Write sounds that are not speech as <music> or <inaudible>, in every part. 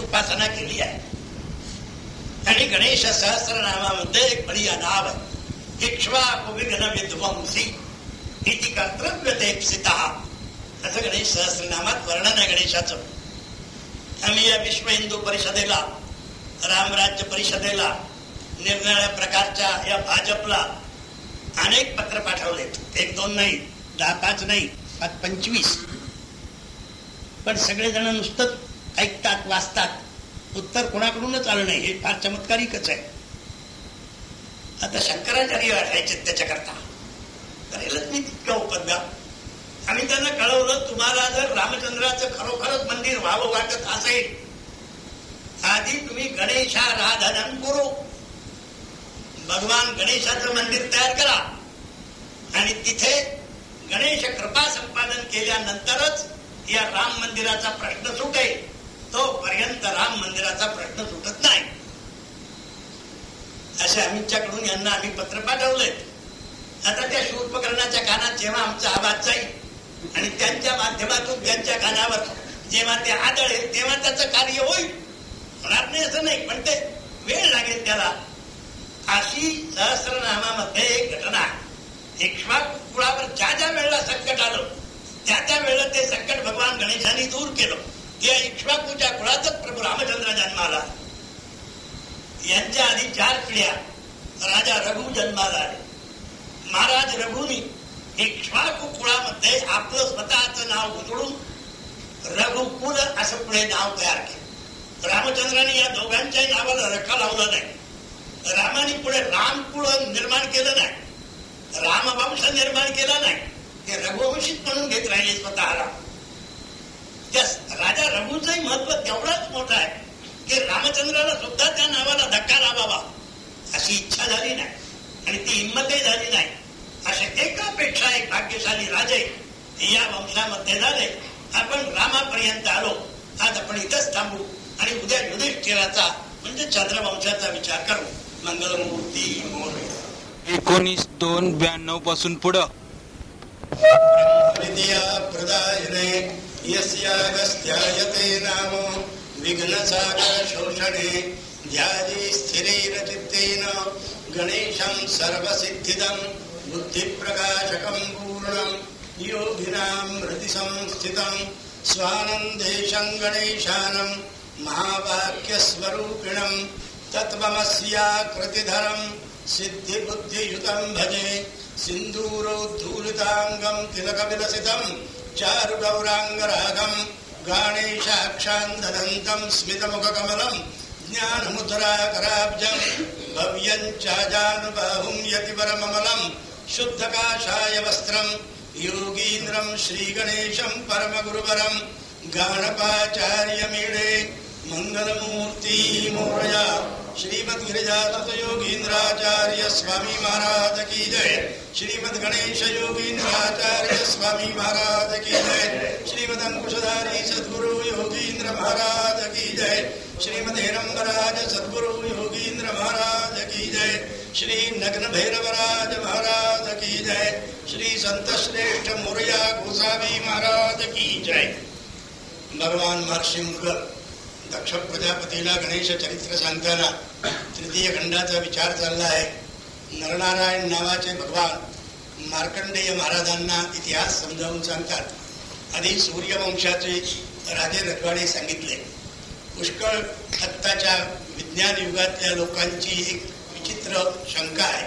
उपासना केली आहे. आणि गणेश सहस्रनामामध्ये एक बढिया नाव आहे. इक्ष्वाकु विध्वंसी. इति कर्तव्य तेप्सिता असं गणेश सहस्रनामात वर्णन आहे गणेशाचं. आम्ही या विश्व हिंदू परिषदेला रामराज्य परिषदेला निरनिराळ्या प्रकारच्या या भाजपला अनेक पत्र पाठवलेत एक दोन नाही दहा पाच नाही पाच पंचवीस. पण सगळेजण नुसतं ऐकतात वाचतात. उत्तर कोणाकडूनच आलं नाही हे फार चमत्कारिकच आहे. आता शंकराचार्य असायचे त्याच्याकरता. करेलच मी तितकं उपद्व्याप आम्ही त्यांना कळवलं तुम्हाला जर रामचंद्राचं खरोखरच मंदिर व्हावं वाटत असेल आधी तुम्ही गणेशाराधन करू. भगवान गणेशाचं मंदिर तयार करा. आणि तिथे गणेश कृपा संपादन केल्यानंतरच या राम मंदिराचा प्रश्न सुटेल. तोपर्यंत राम मंदिराचा प्रश्न सुटत नाही. असे अमितच्याकडून यांना आम्ही पत्र पाठवलंय आता त्या शूरपकरणाच्या कानात जेव्हा आमचा आवाज जाईल आणि त्यांच्या माध्यमातून त्यांच्या कानावर जेव्हा ते आदळेल तेव्हा त्याचं कार्य होईल. होणार नाही असं नाही पण ते वेळ लागेल त्याला. अशी सहस्रनामामध्ये एक घटना. आहे कुळावर ज्या ज्या वेळेला संकट आलं त्या त्या वेळेला ते संकट भगवान गणेशाने दूर केलं. या इक्ष्वाकूच्या कुळातच प्रभू रामचंद्र जन्माला यांच्या आधी चार पिढ्या राजा रघु जन्माला आले. महाराज रघुनी इक्ष्वाकू कुळामध्ये आपलं स्वतःच नाव उजळून रघुकुल असं पुढे नाव तयार केलं. रामचंद्राने या दोघांच्याही नावाला रखा लावला नाही. रामाने पुढे रामकुळ निर्माण केलं नाही. रामवंश निर्माण केला नाही. ते रघुवंशित म्हणून घेत राहिले स्वतःला. त्या राजा रघुचंही महत्त्व तेवढाच मोठं आहे की रामचंद्राला सुद्धा त्या नावाला धक्का लावावा अशी इच्छा झाली नाही. आणि ती हिंमतही झाली नाही. असे एकापेक्षा एक भाग्यशाली राजे या वंशामध्ये झाले. आपण रामापर्यंत आलो. आज आपण इथंच थांबू आणि उद्या युधिष्ठिराचा म्हणजे चंद्रवंशाचा विचार करू. मंगलमूर्ती मोर. एकोणीस दोन ब्याण्णवपासून पुढं. प्रदायने यस्यागस्त्यायते नाम विघ्नसागर शोषणे ध्याजी स्थिरैरचित्तेन गणेशं सर्वसिद्धिदं बुद्धिप्रकाशकं पूर्णं योगिनां हृदिसंस्थितं स्वानन्देशं गणेशानं महावाक्यस्वरूपिणं तत्त्वमस्याकृतिधरं सिद्धिबुद्धियुतं भजे सिन्दूरोद्धूलिताङ्गं तिलकविलसितं चारुगौराङ्गरागम् गाणेशाक्षान्तदन्तम् स्मितमुखकमलम् ज्ञानमुद्राकराब्जम् भव्यम् चाजानुबाहुम् यतिपरममलम् शुद्धकाशाय वस्त्रम् योगीन्द्रम् श्रीगणेशम् परमगुरुवरम् गाणपाचार्यमीडे मङ्गलमूर्तिमूर्या श्रीमद गिरिजादत्त योगींद्राचार्य स्वामी महाराज की जय। श्रीमद गणेश योगींद्राचार्य स्वामी महाराज की जय। श्रीमद अंकुशधारी सद्गुरु योगींद्र महाराज की जय। श्रीमद हेरंबराज सद्गुरु योगींद्र महाराज की जय। श्री नग्न भैरवराज महाराज की जय। श्री संत श्रेष्ठ मोरया गोसावी महाराज की जय। भगवान महर्षि मुगल दक्ष प्रजापतीला गणेश चरित्र सांगताना तृतीय खंडाचा विचार चालला आहे. नरनारायण नावाचे भगवान मार्कंडेय महाराजांना इतिहास समजावून सांगतात. आधी सूर्यवंशाचे राजे रखवाडे सांगितले. पुष्कळ आत्ताच्या विज्ञान युगातल्या लोकांची एक विचित्र शंका आहे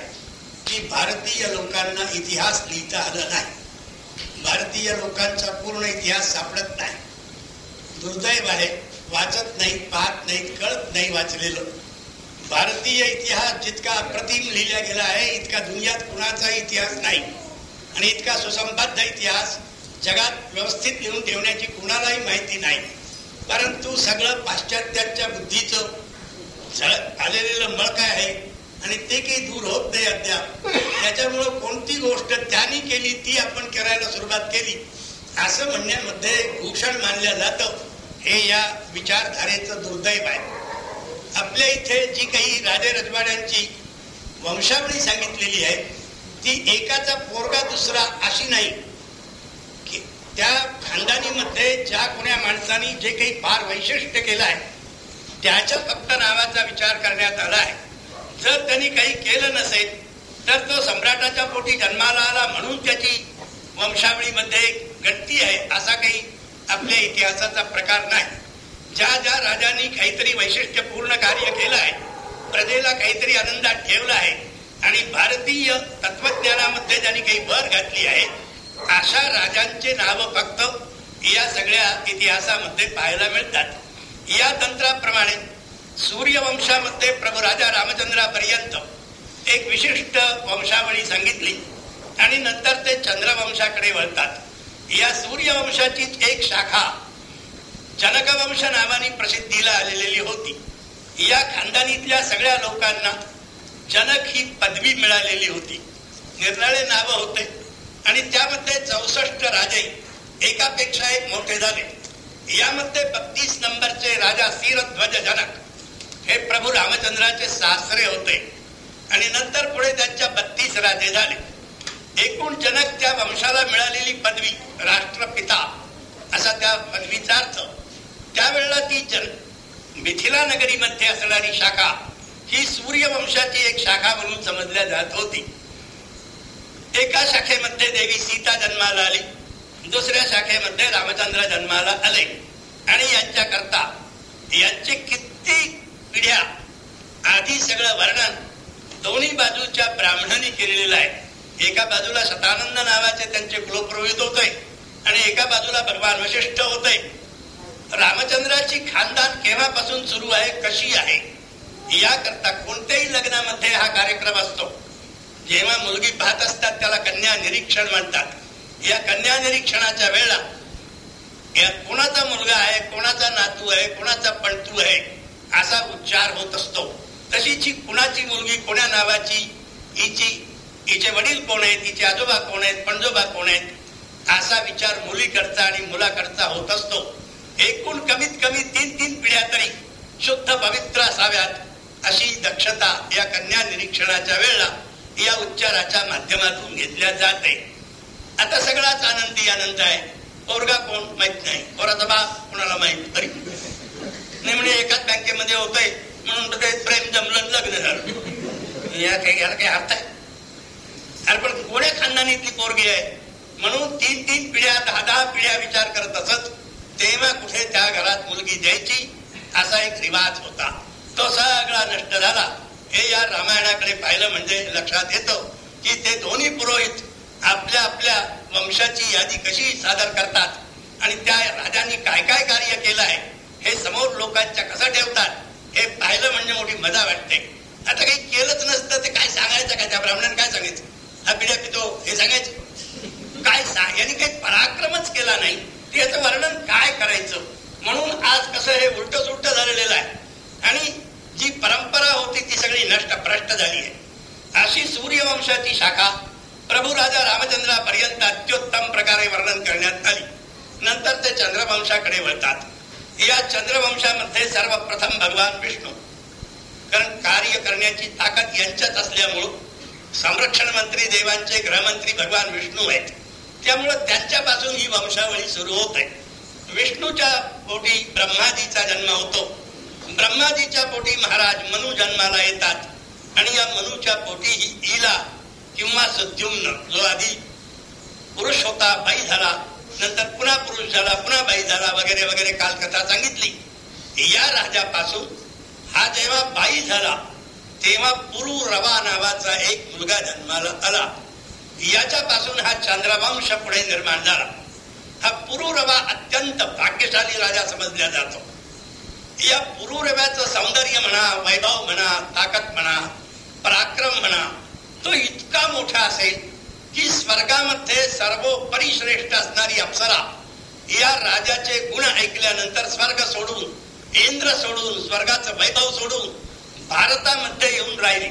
की भारतीय लोकांना इतिहास लिहिता आला नाही. भारतीय लोकांचा पूर्ण इतिहास सापडत नाही. दुर्दैव आहे वाचत नाहीत पाहत नाहीत कळत नाही वाचलेलं. भारतीय इतिहास जितका अप्रतिम लिहिला गेला आहे इतका दुनियात कुणाचा इतिहास नाही. आणि इतका सुसंबद्ध इतिहास जगात व्यवस्थित लिहून ठेवण्याची कुणालाही माहिती नाही. परंतु सगळं पाश्चात्यांच्या बुद्धीचं आलेलं मळ काय आहे आणि ते काही दूर होत नाही अद्याप. त्याच्यामुळं कोणती गोष्ट त्यांनी केली ती आपण करायला सुरुवात केली. असं म्हणण्यामध्ये भूषण मानलं जातं. हे या विचारधारेचं दुर्दैव आहे. आपल्या इथे जी काही राजे रजवाड्यांची वंशावळी सांगितलेली आहे ती एकाचा पोरगा दुसरा अशी नाही. की त्या खानदानीमध्ये ज्या कोण्या माणसाने जे काही फार वैशिष्ट्य केलं आहे त्याच्या फक्त नावाचा विचार करण्यात आला आहे. जर त्यांनी काही केलं नसेल तर तो सम्राटाच्या पोटी जन्माला आला म्हणून त्याची वंशावळीमध्ये गणती आहे असा काही आपल्या इतिहासाचा प्रकार नाही. ज्या ज्या राजांनी काहीतरी वैशिष्ट्यपूर्ण कार्य केलं आहे प्रजेला काहीतरी आनंदात ठेवलं आहे आणि भारतीय तत्वज्ञानामध्ये ज्यांनी काही भर घातली आहे अशा राजांचे नाव फक्त या सगळ्या इतिहासामध्ये पाहायला मिळतात. या तंत्राप्रमाणे सूर्यवंशामध्ये प्रभू राजा रामचंद्रापर्यंत एक विशिष्ट वंशावळी सांगितली आणि नंतर ते चंद्रवंशाकडे वळतात. या सूर्यवंशाची एक शाखा जनकवंश नावाने प्रसिद्धीला आलेली होती. या खानदानीतल्या सगळ्या लोकांना जनक ही पदवी मिळालेली होती. निरनाळे नाव होते आणि त्यामध्ये चौसष्ट राजे एकापेक्षा एक मोठे झाले. यामध्ये बत्तीस नंबरचे राजा सिरध्वज जनक हे प्रभू रामचंद्राचे सासरे होते. आणि नंतर पुढे त्यांच्या बत्तीस राजे झाले. एकूण जनक त्या वंशाला मिळालेली पदवी राष्ट्रपिता असा त्या पदवीचा अर्थ. त्यावेळेला ती जन मिथिला नगरीमध्ये असणारी शाखा ही सूर्यवंशाची एक शाखा म्हणून समजल्या जात होती. एका शाखेमध्ये देवी सीता जन्माला आली दुसऱ्या शाखेमध्ये रामचंद्र जन्माला आले. आणि यांच्या करता यांचे किती पिढ्या आधी सगळं वर्णन दोन्ही बाजूच्या ब्राह्मणांनी केलेलं आहे. एका बाजूला सतानंद नावाचे त्यांचे कुलपुरोहित होते आणि एका बाजूला भगवान वशिष्ठ होते रामचंद्राची खानदान केव्हापासून सुरू आहे कशी आहे याकरता कोणत्याही लग्नामध्ये हा कार्यक्रम असतो. जेव्हा मुलगी पाहत असतात त्याला कन्या निरीक्षण म्हणतात. या कन्या निरीक्षणाच्या वेळेला या कोणाचा मुलगा आहे कोणाचा नातू आहे कोणाचा पणतू आहे असा उच्चार होत असतो. तशीची कुणाची मुलगी कोण्या नावाची हिची तिचे वडील कोण आहेत तिचे आजोबा कोण आहेत पणजोबा कोण आहेत असा विचार मुलीकडचा आणि मुलाकडचा होत असतो. एकूण कमीत कमी तीन तीन पिढ्या तरी शुद्ध पवित्र असाव्यात अशी दक्षता या कन्या निरीक्षणाच्या वेळेला या उच्चाराच्या माध्यमातून घेतल्या जाते. आता सगळाच आनंदी आनंद आहे. पोरगा कोण माहीत नाही. पोराचा बाप कोणाला माहीत? तरी नाही म्हणजे एकाच बँकेमध्ये होतय. म्हणून प्रेम जमलं लग्न झालं. या काही याला काही अर्थ आहे? अरे पण कोण्या खानदानीतली पोरगी आहे? म्हणून तीन तीन पिढ्या दहा दहा पिढ्या विचार करत असत तेव्हा कुठे त्या घरात मुलगी द्यायची? असा एक रिवाज होता. तो सगळा नष्ट झाला. हे या रामायणाकडे पाहिलं म्हणजे लक्षात येतं की ते दोन्ही पुरोहित आपल्या आपल्या वंशाची यादी कशी सादर करतात आणि त्या राजांनी काय काय कार्य केलं आहे हे समोर लोकांच्या कसं ठेवतात हे पाहिलं म्हणजे मोठी मजा वाटते. आता काही केलंच नसतं ते काय सांगायचं का त्या ब्राह्मणाने काय सांगायचं हा बिड्या पितो हे सांगायचं. काय यांनी काही पराक्रमच केला नाही. याचं वर्णन काय करायचं? म्हणून आज कसं हे उलट सुलट झालेलं आहे. आणि जी परंपरा होती ती सगळी नष्ट भ्रष्ट झाली आहे. अशी सूर्यवंशाची शाखा प्रभू राजा रामचंद्रापर्यंत अत्युत्तम प्रकारे वर्णन करण्यात आली. नंतर ते चंद्रवंशाकडे वळतात. या चंद्रवंशामध्ये सर्वप्रथम भगवान विष्णू. कारण कार्य करण्याची ताकद यांच्यात असल्यामुळं संरक्षण मंत्री देवांचे गृहमंत्री भगवान विष्णू आहेत. त्यामुळं त्यांच्यापासून ही वंशावळी सुरू होत. आहे विष्णूच्या पोटी ब्रह्माजीचा जन्म होतो. ब्रह्माजीच्या पोटी महाराज मनु जन्माला येतात. आणि या मनुच्या पोटी ही इला किंवा सद्युम्न जो आधी पुरुष होता बाई झाला नंतर पुन्हा पुरुष झाला पुन्हा बाई झाला वगैरे वगैरे कालकथा सांगितली. या राजापासून हा जेव्हा बाई झाला तेव्हा पुरु रवा नावाचा एक मुलगा जन्माला आला. याच्यापासून हा चंद्रवंश पुढे निर्माण झाला. हा पुरुरवा अत्यंत भाग्यशाली राजा समजला जातो. या पुरुरव्याचं सौंदर्य म्हणा वैभव म्हणा ताकद म्हणा पराक्रम म्हणा तो इतका मोठा असेल की स्वर्गामध्ये सर्वोपरी श्रेष्ठ असणारी अप्सरा या राजाचे गुण ऐकल्यानंतर स्वर्ग सोडून इंद्र सोडून स्वर्गाचं वैभव सोडून भारतामध्ये येऊन राहिली.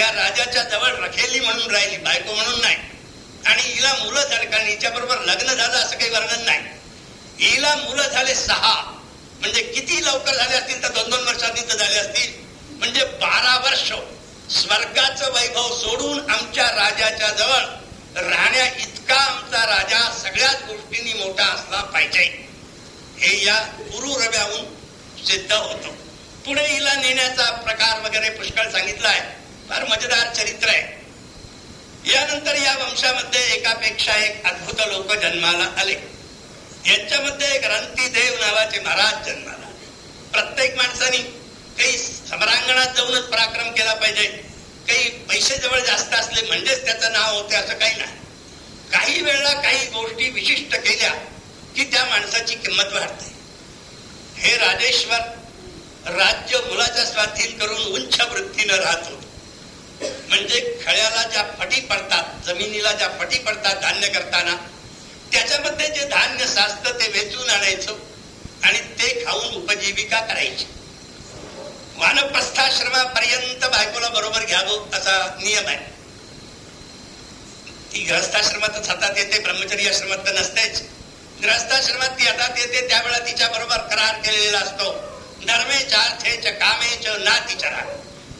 या राजाच्या जवळ रखेली म्हणून राहिली बायको म्हणून नाही. आणि हिला मुलं झालं कारण हिच्या बरोबर लग्न झालं असं काही वर्णन नाही. हिला मुलं झाले सहा. म्हणजे किती लवकर झाले असतील तर दोन दोन वर्षांनी तर झाले असतील. म्हणजे बारा वर्ष स्वर्गाचं वैभव सोडून आमच्या राजाच्या जवळ राहण्या इतका आमचा राजा सगळ्याच गोष्टींनी मोठा असला पाहिजे. हे या गुरु रव्याहून सिद्ध होतो. पुढे हिला नेण्याचा प्रकार वगैरे पुष्कळ सांगितला आहे. फार मजेदार चरित्र आहे. यानंतर या वंशामध्ये एकापेक्षा एक अद्भुत लोक जन्माला आले. यांच्यामध्ये एक देव नावाचे महाराज जन्माला प्रत्येक माणसाने काही समरांगणात जाऊनच पराक्रम केला पाहिजे. काही पैसे जवळ जास्त असले म्हणजेच त्याचं नाव होते असं काही नाही. काही वेळेला काही गोष्टी विशिष्ट केल्या की त्या माणसाची किंमत वाढते. हे राजेश्वर राज्य मुलाच्या स्वाधीन करून उंच वृत्तीनं राहतो. म्हणजे खळ्याला ज्या फटी पडतात जमिनीला ज्या फटी पडतात धान्य करताना त्याच्यामध्ये जे धान्य साचत ते वेचून आणायचं आणि ते खाऊन उपजीविका करायची. वानप्रस्थाश्रमापर्यंत बायकोला बरोबर घ्यावं असा नियम आहे. ती ग्रहस्थाश्रमातच हातात येते ब्रह्मचर्य आश्रमात तर नसतेच. ग्रहस्थाश्रमात ती हातात येते त्यावेळा तिच्या बरोबर करार केलेला असतो. धर्मेच अर्थेच कामेच नातीचरा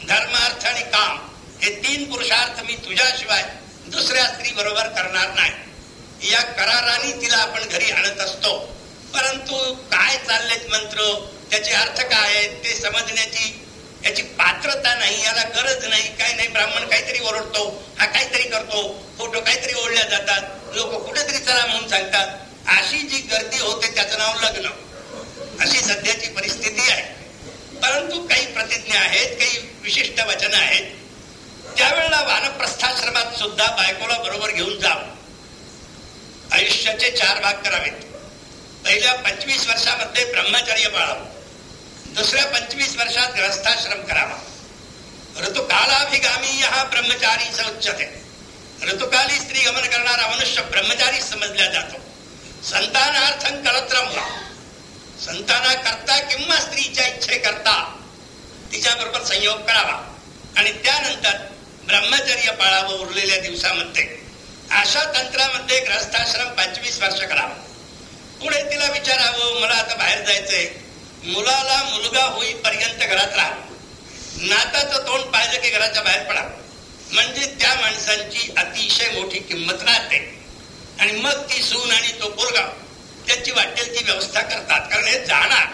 धर्म अर्थ आणि काम हे तीन पुरुषार्थ मी तुझ्याशिवाय दुसऱ्या स्त्री बरोबर करणार नाही. या कराराने तिला आपण घरी आणत असतो. परंतु काय चाललेत मंत्र? त्याचे अर्थ काय आहेत? ते समजण्याची याची पात्रता नाही याला गरज नाही. काय नाही ब्राह्मण काहीतरी ओरडतो हा काहीतरी करतो फोटो काहीतरी ओढल्या जातात लोक कुठेतरी चला म्हणून सांगतात. अशी जी गर्दी होते त्याचं नाव लग्न. अशी सध्याची परिस्थिती आहे. परंतु काही प्रतिज्ञा आहेत काही विशिष्ट वचन आहेत. त्यावेळेला वानप्रस्थाश्रमात सुद्धा बायकोला बरोबर घेऊन जा आयुष्याचे चार भाग करावेत. पहिल्या पंचवीस वर्षामध्ये ब्रह्मचर्य पाळावं. दुसऱ्या पंचवीस वर्षात ग्रस्थाश्रम करावा. ऋतुकालाभिगामी हा ब्रह्मचारी उच्चते ऋतुकाली स्त्री गमन करणारा मनुष्य ब्रह्मचारी समजला जातो. संतानार्थं कळत्रम संताना करता किंवा स्त्रीच्या इच्छे करता तिच्या बरोबर संयोग करावा. आणि त्यानंतर ब्रह्मचर्य पाळावं उरलेल्या दिवसामध्ये. अशा तंत्रामध्ये ग्रस्थाश्रम पंचवीस वर्ष करावा. पुढे तिला विचारावं मला आता बाहेर जायचंय. मुलाला मुलगा होईपर्यंत घरात राहा. नाताचं तोंड पाहिजे की घराच्या बाहेर पडा. म्हणजे त्या माणसांची अतिशय मोठी किंमत राहते. आणि मग ती सून आणि तो पोरगा त्यांची वाटेल ती व्यवस्था करतात कारण हे जाणार.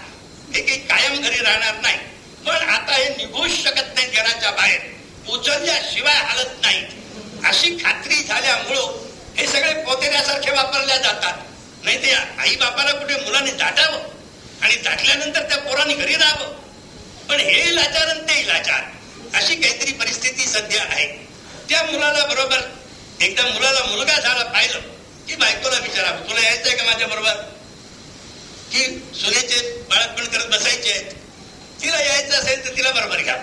हे काही कायम घरी राहणार नाही. पण आता हे निघूच शकत नाही घराच्या बाहेर. उचलल्याशिवाय हलत नाही. अशी खात्री झाल्यामुळं हे सगळे पोतेऱ्यासारखे वापरल्या जातात. नाही ते आई बापाला कुठे मुलांनी दाटावं? आणि दाटल्यानंतर त्या पोरांनी घरी राहावं? पण हे लाचार आणि ते लाचार. अशी काहीतरी परिस्थिती सध्या आहे. त्या मुलाला बरोबर एकदा मुलाला मुलगा झाला पाहिलं. की बायकोला विचारा तुला यायचंय का माझ्या बरोबर की सुनेचे बाळकपण करत बसायचे तिला यायचं असेल तर तिला बरोबर घ्या.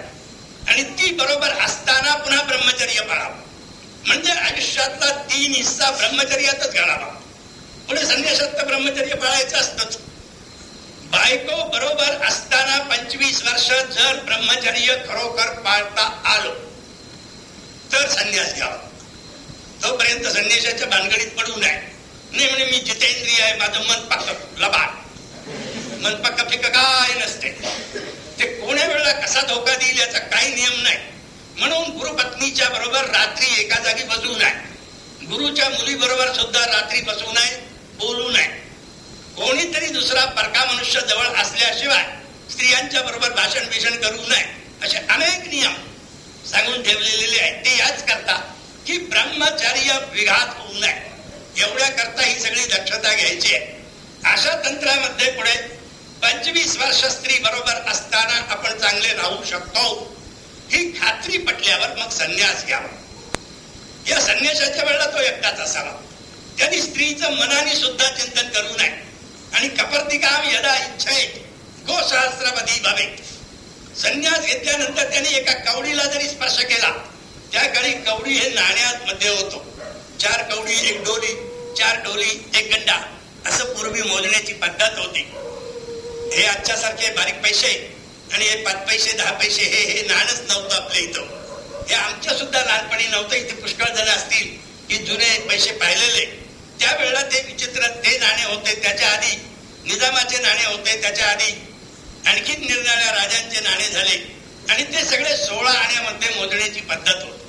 आणि ती बरोबर असताना पुन्हा ब्रह्मचर्य पाळावं. म्हणजे आयुष्यातला तीन हिस्सा ब्रह्मचर्यातच घालावा. पुढे संन्यासात ब्रह्मचर्य पाळायचं असतच. बायको बरोबर असताना पंचवीस वर्ष जर ब्रह्मचर्य खरोखर पाळता आलो तर संन्यास घ्यावा. तोपर्यंत संन्याशाच्या भानगडीत पडू नये. नाही म्हणे मी जितेंद्रिय आहे माझं मन पाक लबाड. मन पक्क फिक काय नसते. ते कोण्या वेळेला कसा धोका देईल याचा काही नियम नाही. म्हणून गुरुपत्नीच्या बरोबर रात्री एका जागी बसू नये. गुरुच्या मुली बरोबर सुद्धा रात्री बसू नये बोलू नये. कोणीतरी दुसरा परका मनुष्य जवळ असल्याशिवाय स्त्रियांच्या बरोबर भाषण भीषण करू नये. असे अनेक नियम सांगून ठेवलेले आहेत. ते याच करता की ब्रह्मचर्य विघात होऊ नये. एवढ्या करता ही सगळी दक्षता घ्यायची आहे. अशा तंत्रामध्ये पुढे पंचवीस वर्ष स्त्री बरोबर असताना आपण चांगले राहू शकतो. ही खात्री पटल्यावर मग संन्यास घ्यावा. या संन्यासाच्या वेळेला तो एकटाच असावा. त्यांनी स्त्रीचं मनाने सुद्धा चिंतन करू नये. आणि कपर्तिकाम यदा इच्छेत गोसहस्त्रपदी भवे संन्यास घेतल्यानंतर त्यांनी एका कवडीला जरी स्पर्श केला त्या काळी कवडी हे नाण्यात मध्ये होतो. चार कवडी एक डोली चार डोली एक गंडा. असं पूर्वी मोजण्याची पद्धत होती. हे आजच्या सारखे बारीक पैसे आणि हे पाच पैसे दहा पैसे हे हे नाणच नव्हतं आपल्या इथं. हे आमच्या सुद्धा लहानपणी नव्हतं. इथे पुष्कळ जण असतील की जुने पैसे पाहिलेले. त्यावेळेला ते विचित्र ते नाणे होते. त्याच्या आधी निजामाचे नाणे होते त्याच्या आधी आणखीन निरनिराळ्या राजांचे नाणे झाले. आणि ते सगळे सोळा आण्यामध्ये मोजण्याची पद्धत होती.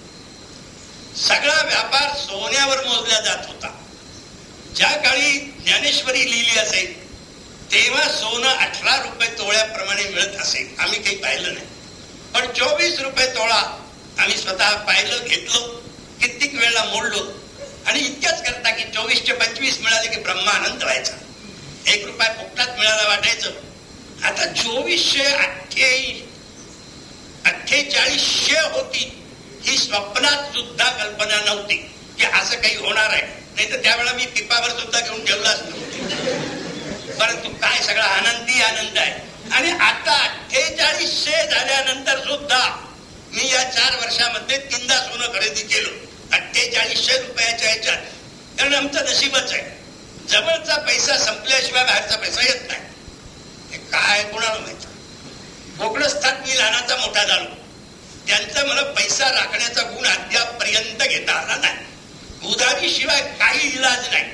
सगळा व्यापार सोन्यावर मोजला जात होता. ज्या काळी ज्ञानेश्वरी लिहिली असेल तेव्हा सोनं अठरा रुपये तोळ्याप्रमाणे मिळत असेल. आम्ही काही पाहिलं नाही. पण चोवीस रुपये तोळा आम्ही स्वतः पाहिलं घेतलो कित्येक वेळेला मोडलो. आणि इतक्याच करता की चोवीसचे पंचवीस मिळाले की ब्रह्मानंद व्हायचा. एक रुपया फुकटात मिळाला वाटायचं. आता चोवीसशे अठ्ठे अठ्ठेचाळीसशे होती. ही स्वप्नात सुद्धा कल्पना नव्हती की असं काही होणार आहे. नाही तर त्यावेळेला मी पिपावर सुद्धा घेऊन ठेवला असतो. परंतु काय सगळा आनंदी आनंद आहे. आणि आता अठ्ठेचाळीसशे झाल्यानंतर सुद्धा मी या चार वर्षामध्ये तीनदा सोनं खरेदी केलं. अठ्ठेचाळीसशे रुपयाच्या ह्याच्यात कारण आमचं नशीबच आहे. जवळचा पैसा संपल्याशिवाय बाहेरचा पैसा येत नाही. काय कोणाला माहिती? कोकणस्थात मी लहानाचा मोठा झालो. त्यांचा मला पैसा राखण्याचा गुण अद्यापर्यंत घेता आला नाही. उधारी शिवाय काही इलाज नाही.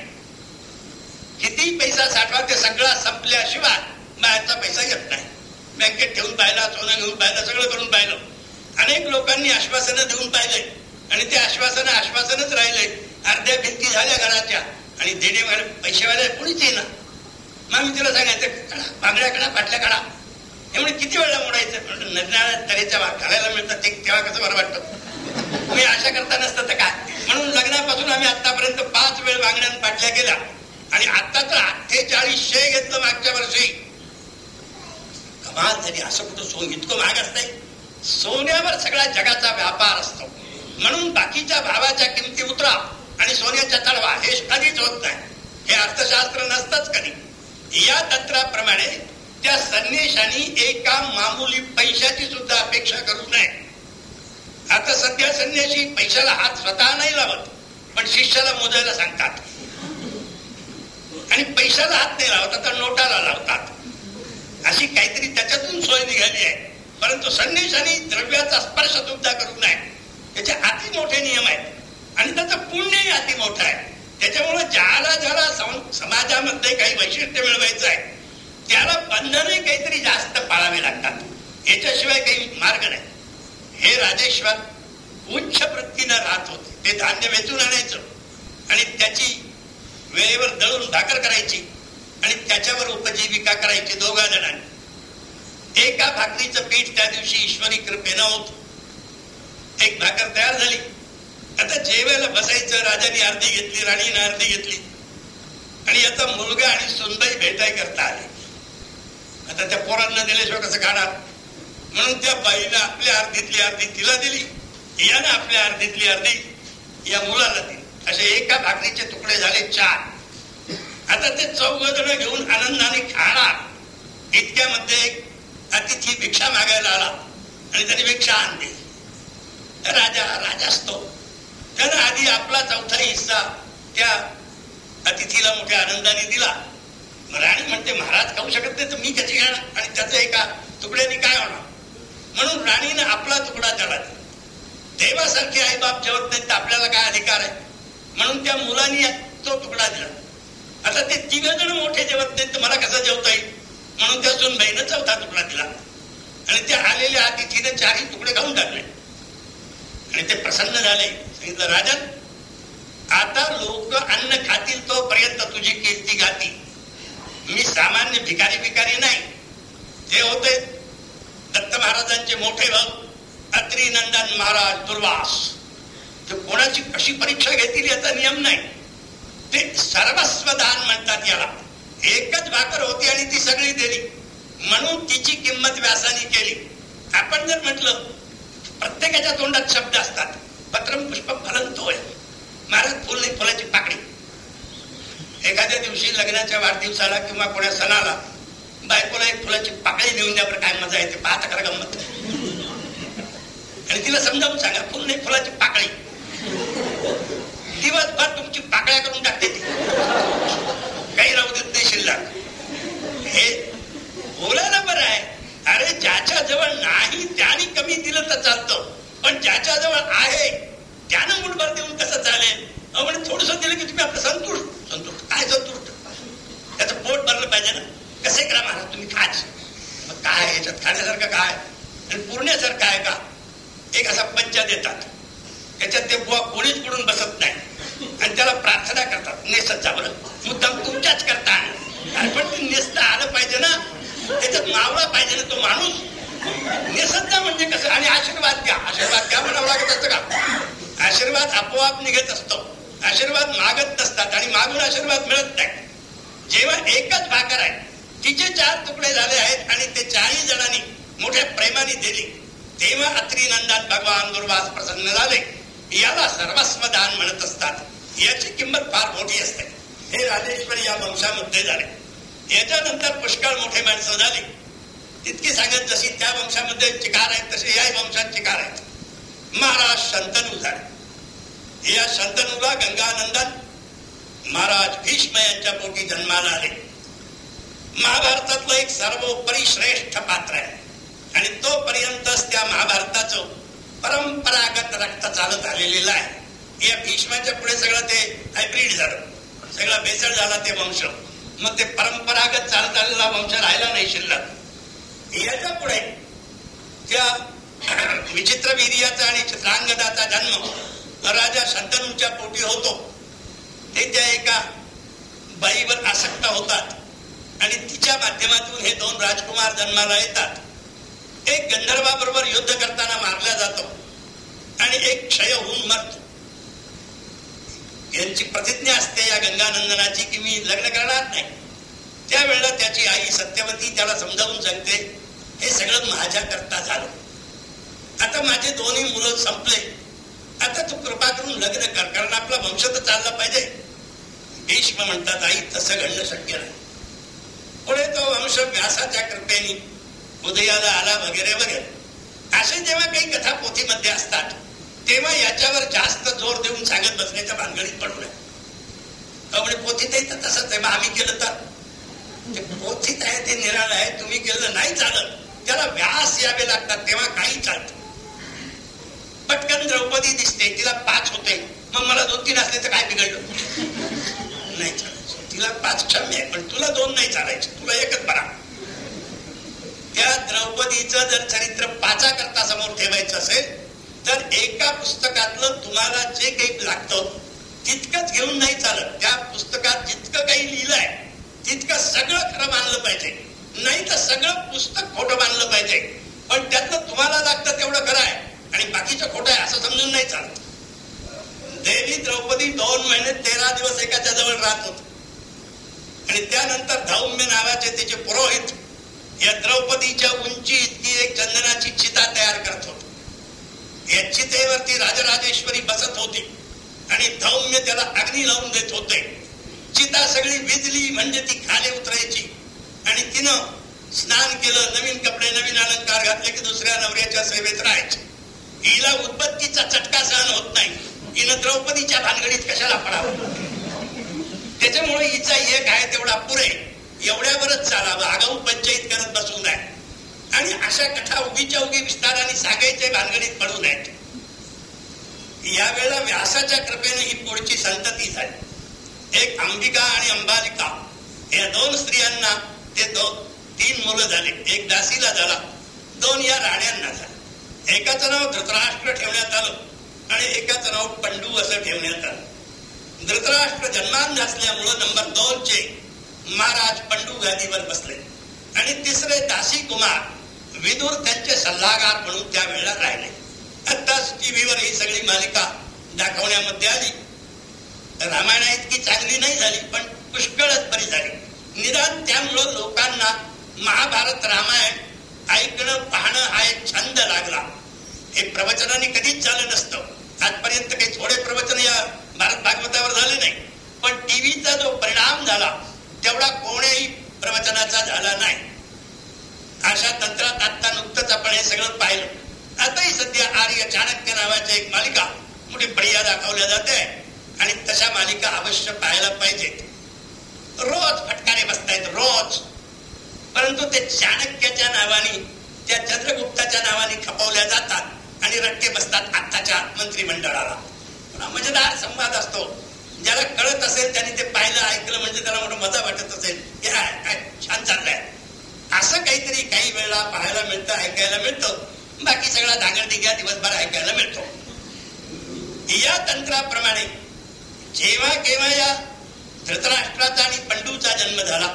किती पैसा साठवा ते सगळा संपल्याशिवाय बाहेरचा पैसा येत नाही. बँकेत ठेवून पाहिला सोनं घेऊन पाहिलं सगळं करून पाहिलं. अनेक लोकांनी आश्वासनं देऊन पाहिले. आणि ते आश्वासन आश्वासनच राहिले. अर्ध्या भिंती झाल्या घराच्या. आणि देणे पैसेवाल्या कोणीच येईना. मग मी तुला सांगायचं बांगड्या काढा पाटल्या काढा. त्यामुळे किती वेळेला मोडायचं? नरनाळ्या तऱ्हेच्या घालायला मिळतात ते तेव्हा कसं बरं वाटतं? तुम्ही आशा करता नसतं तर काय? म्हणून लग्नापासून आम्ही आतापर्यंत पाच वेळ बांगड्या पाडल्या गेल्या आणि आता तर अठ्ठेचाळीसशे घेतलं मागच्या वर्षी. कमाल झाली. असं कुठं सोन इतकं महाग असतंय? सोन्यावर सगळ्या जगाचा व्यापार असतो. म्हणून बाकीच्या भावाच्या किमती उतरा आणि सोन्याच्या चढवा हे कधीच होत नाही. हे अर्थशास्त्र नसतच कधी. या तंत्राप्रमाणे त्या संन्याशांनी एका मामुली पैशाची सुद्धा अपेक्षा करू नये आता सध्या संन्याशी पैशाला हात स्वतः नाही लावत पण शिष्याला मोजायला सांगतात. आणि पैशाला हात नाही लावत आता नोटाला लावतात. अशी काहीतरी त्याच्यातून सोय निघाली आहे. परंतु संन्याशांनी द्रव्याचा स्पर्श सुद्धा करू नये. त्याचे अति मोठे नियम आहेत. आणि त्याचं पुण्यही अति मोठं आहे. त्याच्यामुळे ज्याला ज्याला समाजामध्ये काही वैशिष्ट्य मिळवायचं आहे त्याला बंधने काहीतरी जास्त पाळावे लागतात. याच्याशिवाय काही मार्ग नाही. हे राजेश्वर उच्च वृत्तीनं राहत होते. ते धान्य वेचून आणायचं आणि त्याची वेळेवर दळून भाकर करायची आणि त्याच्यावर उपजीविका करायची दोघा जणांनी. एका भाकरीचं पीठ त्या दिवशी ईश्वरी कृपेनं होत एक भाकर तयार झाली. आता जेवायला बसायचं राजाने अर्धी घेतली राणीनं अर्धी घेतली. आणि याचा मुलगा आणि सुनबाई भेटाय करता आले. आता त्या पोरांना दिल्याशिवाय कसं खाणार म्हणून त्या बाईनं आपल्या अर्धीतली अर्धी तिला दिली. यानं आपल्या अर्धीतली अर्धी या मुलाला दिली. असे एका भाकरीचे तुकडे झाले चार. आता ते चौघ जण घेऊन आनंदाने खाणार इतक्यामध्ये एक अतिथी भिक्षा मागायला आला आणि त्याने भिक्षा आणली. राजा राजा असतो. त्यानं आधी आपला चौथा हिस्सा त्या अतिथीला मोठ्या आनंदाने दिला. राणी म्हणते महाराज खाऊ शकत नाही तर मी कशी घेणार आणि त्याचं एका तुकड्याने काय होणार? म्हणून राणीनं आपला तुकडा त्याला दिला. देवासारखे आई बाप जेवत नाहीत तर आपल्याला काय अधिकार आहे? म्हणून त्या मुलांनी तो तुकडा दिला. आता ते तिघ जण मोठे जेवत नाहीत तर मला कसं जेवता येईल? म्हणून त्या सुनबाईनं चौथा तुकडा दिला. आणि त्या आलेल्या अतिथीने चारही तुकडे खाऊन टाकले. आणि ते प्रसन्न झाले. सांगितलं राजन आता लोक अन्न खातील तोपर्यंत तुझी कीर्ती गाती मी सामान्य भिकारी भिकारी नाही. ते होते दत्त महाराजांचे मोठे भाऊ अत्री नंदन महाराज दुर्वास. ते कोणाची कशी परीक्षा घेतील याचा नियम नाही. ते सर्वस्व दान म्हणतात याला. एकच भाकर होती आणि ती सगळी दिली. म्हणून तिची किंमत व्यासाने केली. आपण जर म्हटलं प्रत्येकाच्या तोंडात शब्द असतात. पत्रम पुष्प फलंतोय महाराज फुल नाही फुलाची पाकडी एखाद्या दिवशी लग्नाच्या वाढदिवसाला किंवा कोणा सणाला बायकोला एक फुलाची पाकळी देऊन द्या काय मजा येते. पाहता करा गंमत. आणि तिला समजावून सांगा फुल नाही फुलाची पाकळी दिवसभर तुमची पाकळ्या करून टाकते ती काही राहू देत नाही शिल्लक हे बोलायला बरं आहे अरे ज्याच्या जवळ नाही त्याने कमी दिलं तर चालतं पण ज्याच्या जवळ आहे त्यानं मुठभर देऊन कसं चालेल म्हणजे थोडस दिलं की तुम्ही आपलं संतुष्ट संतुष्ट काय संतुष्ट त्याचं पोट भरलं पाहिजे ना कसे करा महाराज तुम्ही खाच मग काय याच्यात खाण्यासारखं काय आणि पुरण्यासारखं आहे का एक असा पंचा देतात त्याच्यात ते बुवा कोणीच पडून बसत नाही आणि त्याला प्रार्थना करतात नेसत जा बरं मुद्दाम तुमच्याच करता अरे पण ते नेसता आलं पाहिजे ना त्याच्यात मावळा पाहिजे ना तो माणूस नेसत म्हणजे कसं आणि आशीर्वाद घ्या आशीर्वाद घ्या म्हणावं लागत असतं का आशीर्वाद आपोआप निघत असतो आशीर्वाद मागत नसतात आणि मागून आशीर्वाद मिळत नाही जेव्हा एकच भाकर आहे तिचे चार तुकडे झाले आहेत आणि ते चारही जणांनी मोठ्या प्रेमाने दिली तेव्हा अत्री नंदात भगवान दुर्वास प्रसन्न झाले याला सर्वस्व दान म्हणत असतात याची किंमत फार मोठी असते हे राजेश्वरी या वंशामध्ये झाले याच्यानंतर पुष्कळ मोठे माणसं झाली तितकी सांगत जशी त्या वंशामध्ये चिकार आहेत तसे या वंशात चिकार आहेत महाराज शंतनू झाले या शंतनूला गंगानंदन महाराज भीष्म यांच्या पोटी जन्माला आले महाभारतातलं एक सर्वोपरी श्रेष्ठ पात्र आहे आणि तोपर्यंतच त्या महाभारताचं परंपरागत रक्त चालत आलेलं आहे. या भीष्माच्या पुढे सगळं ते हायब्रिड झालं. सगळा बेसळ झाला ते वंश. मग ते परंपरागत चालत आलेला वंश राहिला नाही शिल्लक. याच्यापुढे त्या <clears throat> विचित्र वीर्याचा आणि चित्रांगदाचा जन्म राजा शंतनूच्या पोटी होतो. ते त्या एका बाईवर आसक्त होतात. आणि तिच्या माध्यमातून हे दोन राजकुमार जन्माला येतात. एक गंधर्वाबरोबर युद्ध करताना मारला जातो. आणि एक क्षय होऊन मरतो. यांची प्रतिज्ञा असते या गंगानंदनाची की मी लग्न करणार नाही. त्यावेळेला त्याची आई सत्यवती त्याला समजावून सांगते हे सगळं माझ्या करता झालं. आता माझे दोन्ही मुलं संपले. आता तू कृपा करून लग्न कर कारण आपला वंश तर चालला पाहिजे. भीष्म म्हणतात आई तसं घडणं शक्य नाही. पुढे तो वंश व्यासाच्या कृपेने उदयाला आला वगैरे वगैरे. असे जेव्हा काही कथा पोथीमध्ये असतात तेव्हा याच्यावर जास्त जोर देऊन सांगत बसण्याच्या भानगडीत पडू नये. म्हणजे पोथीत आहे तर तसंच आहे. मग आम्ही केलं तर? पोथीत आहे ते निराळ आहे. तुम्ही केलं नाही चालत. त्याला व्यास यावे लागतात. तेव्हा काही चालत. पटकन द्रौपदी दिसते. तिला पाच होते मग मला दोन तीन असले तर काय बिघडलं? नाही चालायचं. तिला पाच क्षम्य आहे. पण तुला दोन नाही चालायचे. तुला एकच बरा. त्या द्रौपदीचं जर चरित्र पाचा करता समोर ठेवायचं असेल तर एका पुस्तकातलं तुम्हाला जे काही लागतं तितकंच घेऊन नाही चालत. त्या पुस्तकात जितकं काही लिहिलंय तितकं सगळं खरं मानलं पाहिजे. नाही तर सगळं पुस्तक खोटं मानलं पाहिजे. पण त्यातलं तुम्हाला लागतं तेवढं खरं आहे. आणि बाकीचं खोटं आहे असं समजून नाही चालत. देवी द्रौपदी दोन महिने तेरा दिवस एकाच्या जवळ राहत होत. आणि त्यानंतर धौम्य नावाचे तिचे पुरोहित या द्रौपदीच्या उंची इतकी एक चंदनाची चिता तयार करत होतो. या चितेवरती राजराजेश्वरी बसत होती. आणि धौम्य त्याला अग्नी लावून देत होते. चिता सगळी विजली म्हणजे ती खाली उतरायची. आणि तिनं स्नान केलं नवीन कपडे नवीन अलंकार घातले की दुसऱ्या नवऱ्याच्या सेवेत राहायचे. हिला उत्पत्तीचा चटका सहन होत नाही. हिनं द्रौपदीच्या भानगडीत कशाला पडावं? त्याच्यामुळे हिचा एक आहे तेवढा पुरे. एवढ्यावरच चालावं. आगाऊ पंचायत करत बसू नये. आणि अशा कथा उगीच्या उगी विस्ताराने सांगायचे भानगडीत पडू नयेत. यावेळेला व्यासाच्या कृपेने ही पुढची संतती झाली. एक अंबिका आणि अंबालिका या दोन स्त्रियांना ते दोन तीन मुलं झाले. एक दासीला झाला दोन या राण्यांना झाले. एकाचं नाव धृतराष्ट्र ठेवण्यात आलं आणि एकाचं नाव पंडू असं ठेवण्यात आलं. धृतराष्ट्र जन्मान असल्यामुळं नंबर दोन चे महाराज पंडू गादीवर बसले. आणि तिसरे दासी कुमार विदुर त्यांचे सल्लागार म्हणून त्यावेळेला राहिले. आताच टीव्हीवर ही सगळी मालिका दाखवण्यामध्ये आली. रामायण इतकी चांगली नाही झाली पण पुष्कळच बरी झाली. निदान त्यामुळं लोकांना महाभारत रामायण ऐकणं पाहणं हा एक छंद लागला. हे प्रवचनाने कधीच झालं नसतं. आजपर्यंत काही थोडे प्रवचन या भारत भागवतावर झाले नाही. पण टीव्हीचा जो परिणाम झाला तेवढा कोणीही प्रवचनाचा झाला नाही. अशा तंत्रात आता नुकतंच आपण हे सगळं पाहिलं. आताही सध्या आर्य चाणक्य नावाची एक मालिका मोठी बढिया दाखवल्या जाते आणि तशा मालिका अवश्य पाहायला पाहिजेत. रोज फटकारे बसतायत रोज. परंतु ते चाणक्याच्या नावाने त्या चंद्रगुप्ताच्या नावाने खपवल्या जातात आणि रट्टे बसतात आत्ताच्या मंत्रिमंडळाला. मजेदार संवाद असतो. ज्याला कळत असेल त्याने ते पाहिलं ऐकलं म्हणजे त्याला मोठं मजा वाटत असेल. काय छान चाललंय. असं काहीतरी काही वेळेला पाहायला मिळतं ऐकायला मिळतं. बाकी सगळा धागडदिग्या दिवसभर ऐकायला मिळतो. या तंत्राप्रमाणे जेव्हा केव्हा या धृतराष्ट्राचा आणि पंडूचा जन्म झाला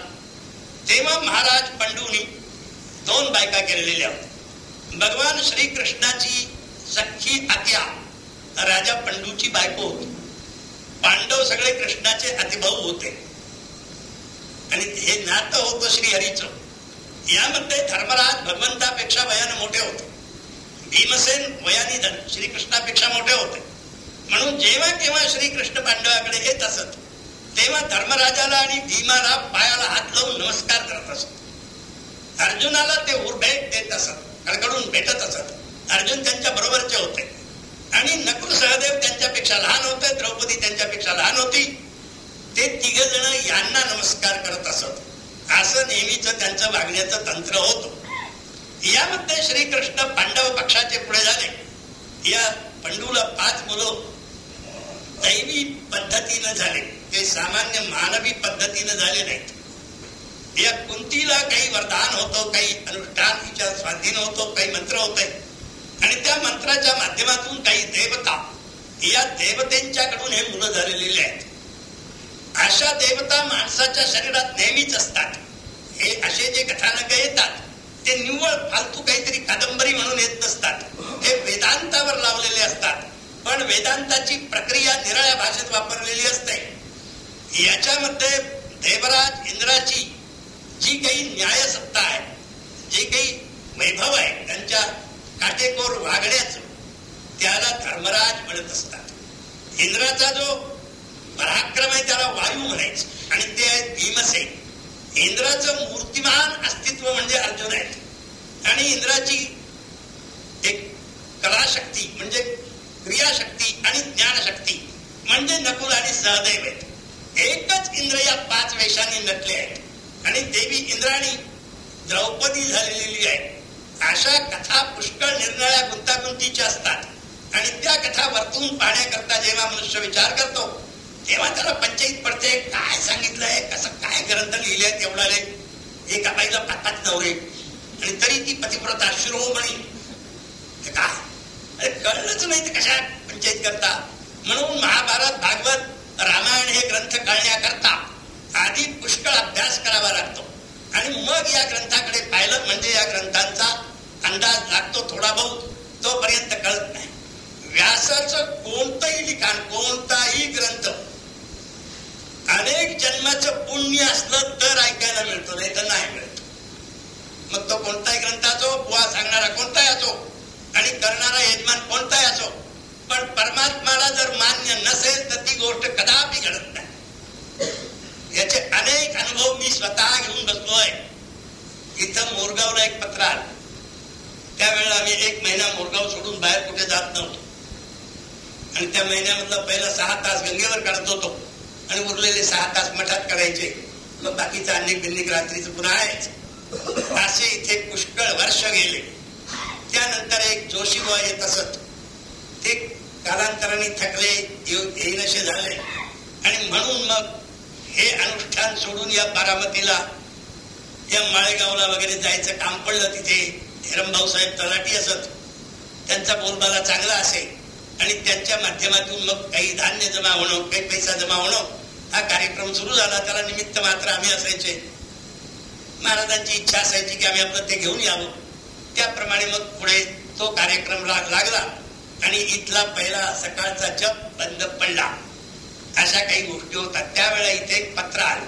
तेव्हा महाराज पंडूनी दोन बायका केलेल्या. भगवान श्रीकृष्णाची सख्खी आत्या राजा पंडूची बायको होती. पांडव सगळे कृष्णाचे अतिभाऊ होते. आणि हे नातं होतं श्रीहरीचं. यामध्ये धर्मराज भगवंतापेक्षा वयाने मोठे होते. भीमसेन वयानी श्रीकृष्णापेक्षा मोठे होते. म्हणून जेव्हा केव्हा श्रीकृष्ण पांडवाकडे येत असत तेव्हा धर्मराजाला आणि भीमाला पायाला हात लावून नमस्कार करत असत. अर्जुनाला ते उर्भेट देत असत कडकडून भेटत असत. अर्जुन त्यांच्या बरोबरचे होते. आणि नकुल सहदेव त्यांच्यापेक्षा लहान होते द्रौपदी त्यांच्यापेक्षा लहान होती. ते तिघ जण यांना नमस्कार करत असत. असं नेहमीच त्यांचं वागण्याचं तंत्र होत. यामध्ये श्रीकृष्ण पांडव पक्षाचे पुढे झाले. या पंडूला पाच मुलं दैवी पद्धतीनं झाले. ते सामान्य मानवी पद्धतीनं झाले नाहीत. या कुंतीला काही वरदान होतं काही अनुष्ठान हिच्या स्वाधीन होतो काही मंत्र होते. आणि त्या मंत्राच्या माध्यमातून काही देवता या देवतेंच्याकडून हे मुलं झालेले आहेत. अशा देवता माणसाच्या शरीरात नेहमीच असतात. हे असे जे कथानक येतात ते निव्वळ फालतू काहीतरी कादंबरी म्हणून येत नसतात. हे वेदांतावर लावलेले असतात. पण वेदांताची प्रक्रिया निराळ्या भाषेत वापरलेली असते. याच्यामध्ये देवराज इंद्राची जी काही न्यायसत्ता आहे जी काही वैभव आहे त्यांच्या काटेकोर वागण्याचं त्याला धर्मराज म्हणत असतात. इंद्राचा जो पराक्रम आहे त्याला वायू म्हणायचं. आणि ते आहे भीमसेन. इंद्राचं मूर्तिमान अस्तित्व म्हणजे अर्जुन आहे. आणि इंद्राची एक कलाशक्ती म्हणजे क्रियाशक्ती आणि ज्ञानशक्ती म्हणजे नकुल आणि सहदैव आहेत. एकच इंद्र या पाच वेशांनी नटले आहेत. आणि देवी इंद्राणी द्रौपदी झालेली आहे. अशा कथा पुष्कळ निर्णया गुंतागुंतीच्या असतात. आणि त्या कथा वर्तून पाहण्याकरता जेव्हा मनुष्य विचार करतो तेव्हा त्याला पंचायत पडते काय सांगितलंय? कसं काय ग्रंथ लिहिले तेवढाले एका बाईला पाच नवरे. आणि तरी ती पतिव्रता शिरोमणी काय? अरे कळलंच नाही ते कशा पंचायत करता. म्हणून महाभारत भागवत रामायण हे ग्रंथ कळण्याकरता आधी पुष्कळ अभ्यास करावा लागतो. आणि मग या ग्रंथाकडे पाहिलं म्हणजे या ग्रंथांचा अंदाज लागतो थोडा बहुत. तोपर्यंत कळत नाही. व्यासाचं कोणतंही लिखाण कोणताही ग्रंथ अनेक जन्माचं पुण्य असलं तर ऐकायला मिळतो नाही तर नाही मिळत. मग तो कोणताही ग्रंथ असो बुवा सांगणारा कोणताही असो आणि करणारा यजमान कोणताही असो पण परमात्माला जर मान्य नसेल तर ती गोष्ट कदापि घडत नाही. याचे अनेक अनुभव मी स्वतः घेऊन बसलोय. इथं मोरगावला एक पत्र आलं. त्यावेळेला आम्ही एक महिना मोरगाव सोडून बाहेर कुठे जात नव्हतो. आणि त्या महिन्यामधला पहिला सहा तास गंगेवर काढत होतो. आणि उरलेले सहा तास मठात करायचे. मग बाकीचं अनेक बिन्निक रात्रीचं पुन्हा आहेच असे इथे पुष्कळ वर्ष गेले. त्यानंतर एक जोशी येत असत. ते कालांतराने थकले येईनशे झाले. आणि म्हणून मग हे अनुष्ठान सोडून या बारामतीला या माळेगावला वगैरे जायचं काम पडलं तिथे. हिरमभाऊ साहेब तलाठी असत. त्यांचा बोलबाला चांगला असेल. आणि त्यांच्या माध्यमातून मग काही धान्य जमा होणं काही पैसा जमा होणं हा कार्यक्रम सुरू झाला. त्याला निमित्त मात्र आम्ही असायचे. महाराजांची इच्छा असायची की आम्ही आपलं ते घेऊन यावं. त्याप्रमाणे मग पुढे तो कार्यक्रम लागला आणि इथला पहिला सकाळचा जप बंद पडला. अशा काही गोष्टी होतात त्यावेळेला इथे एक पत्र आलं.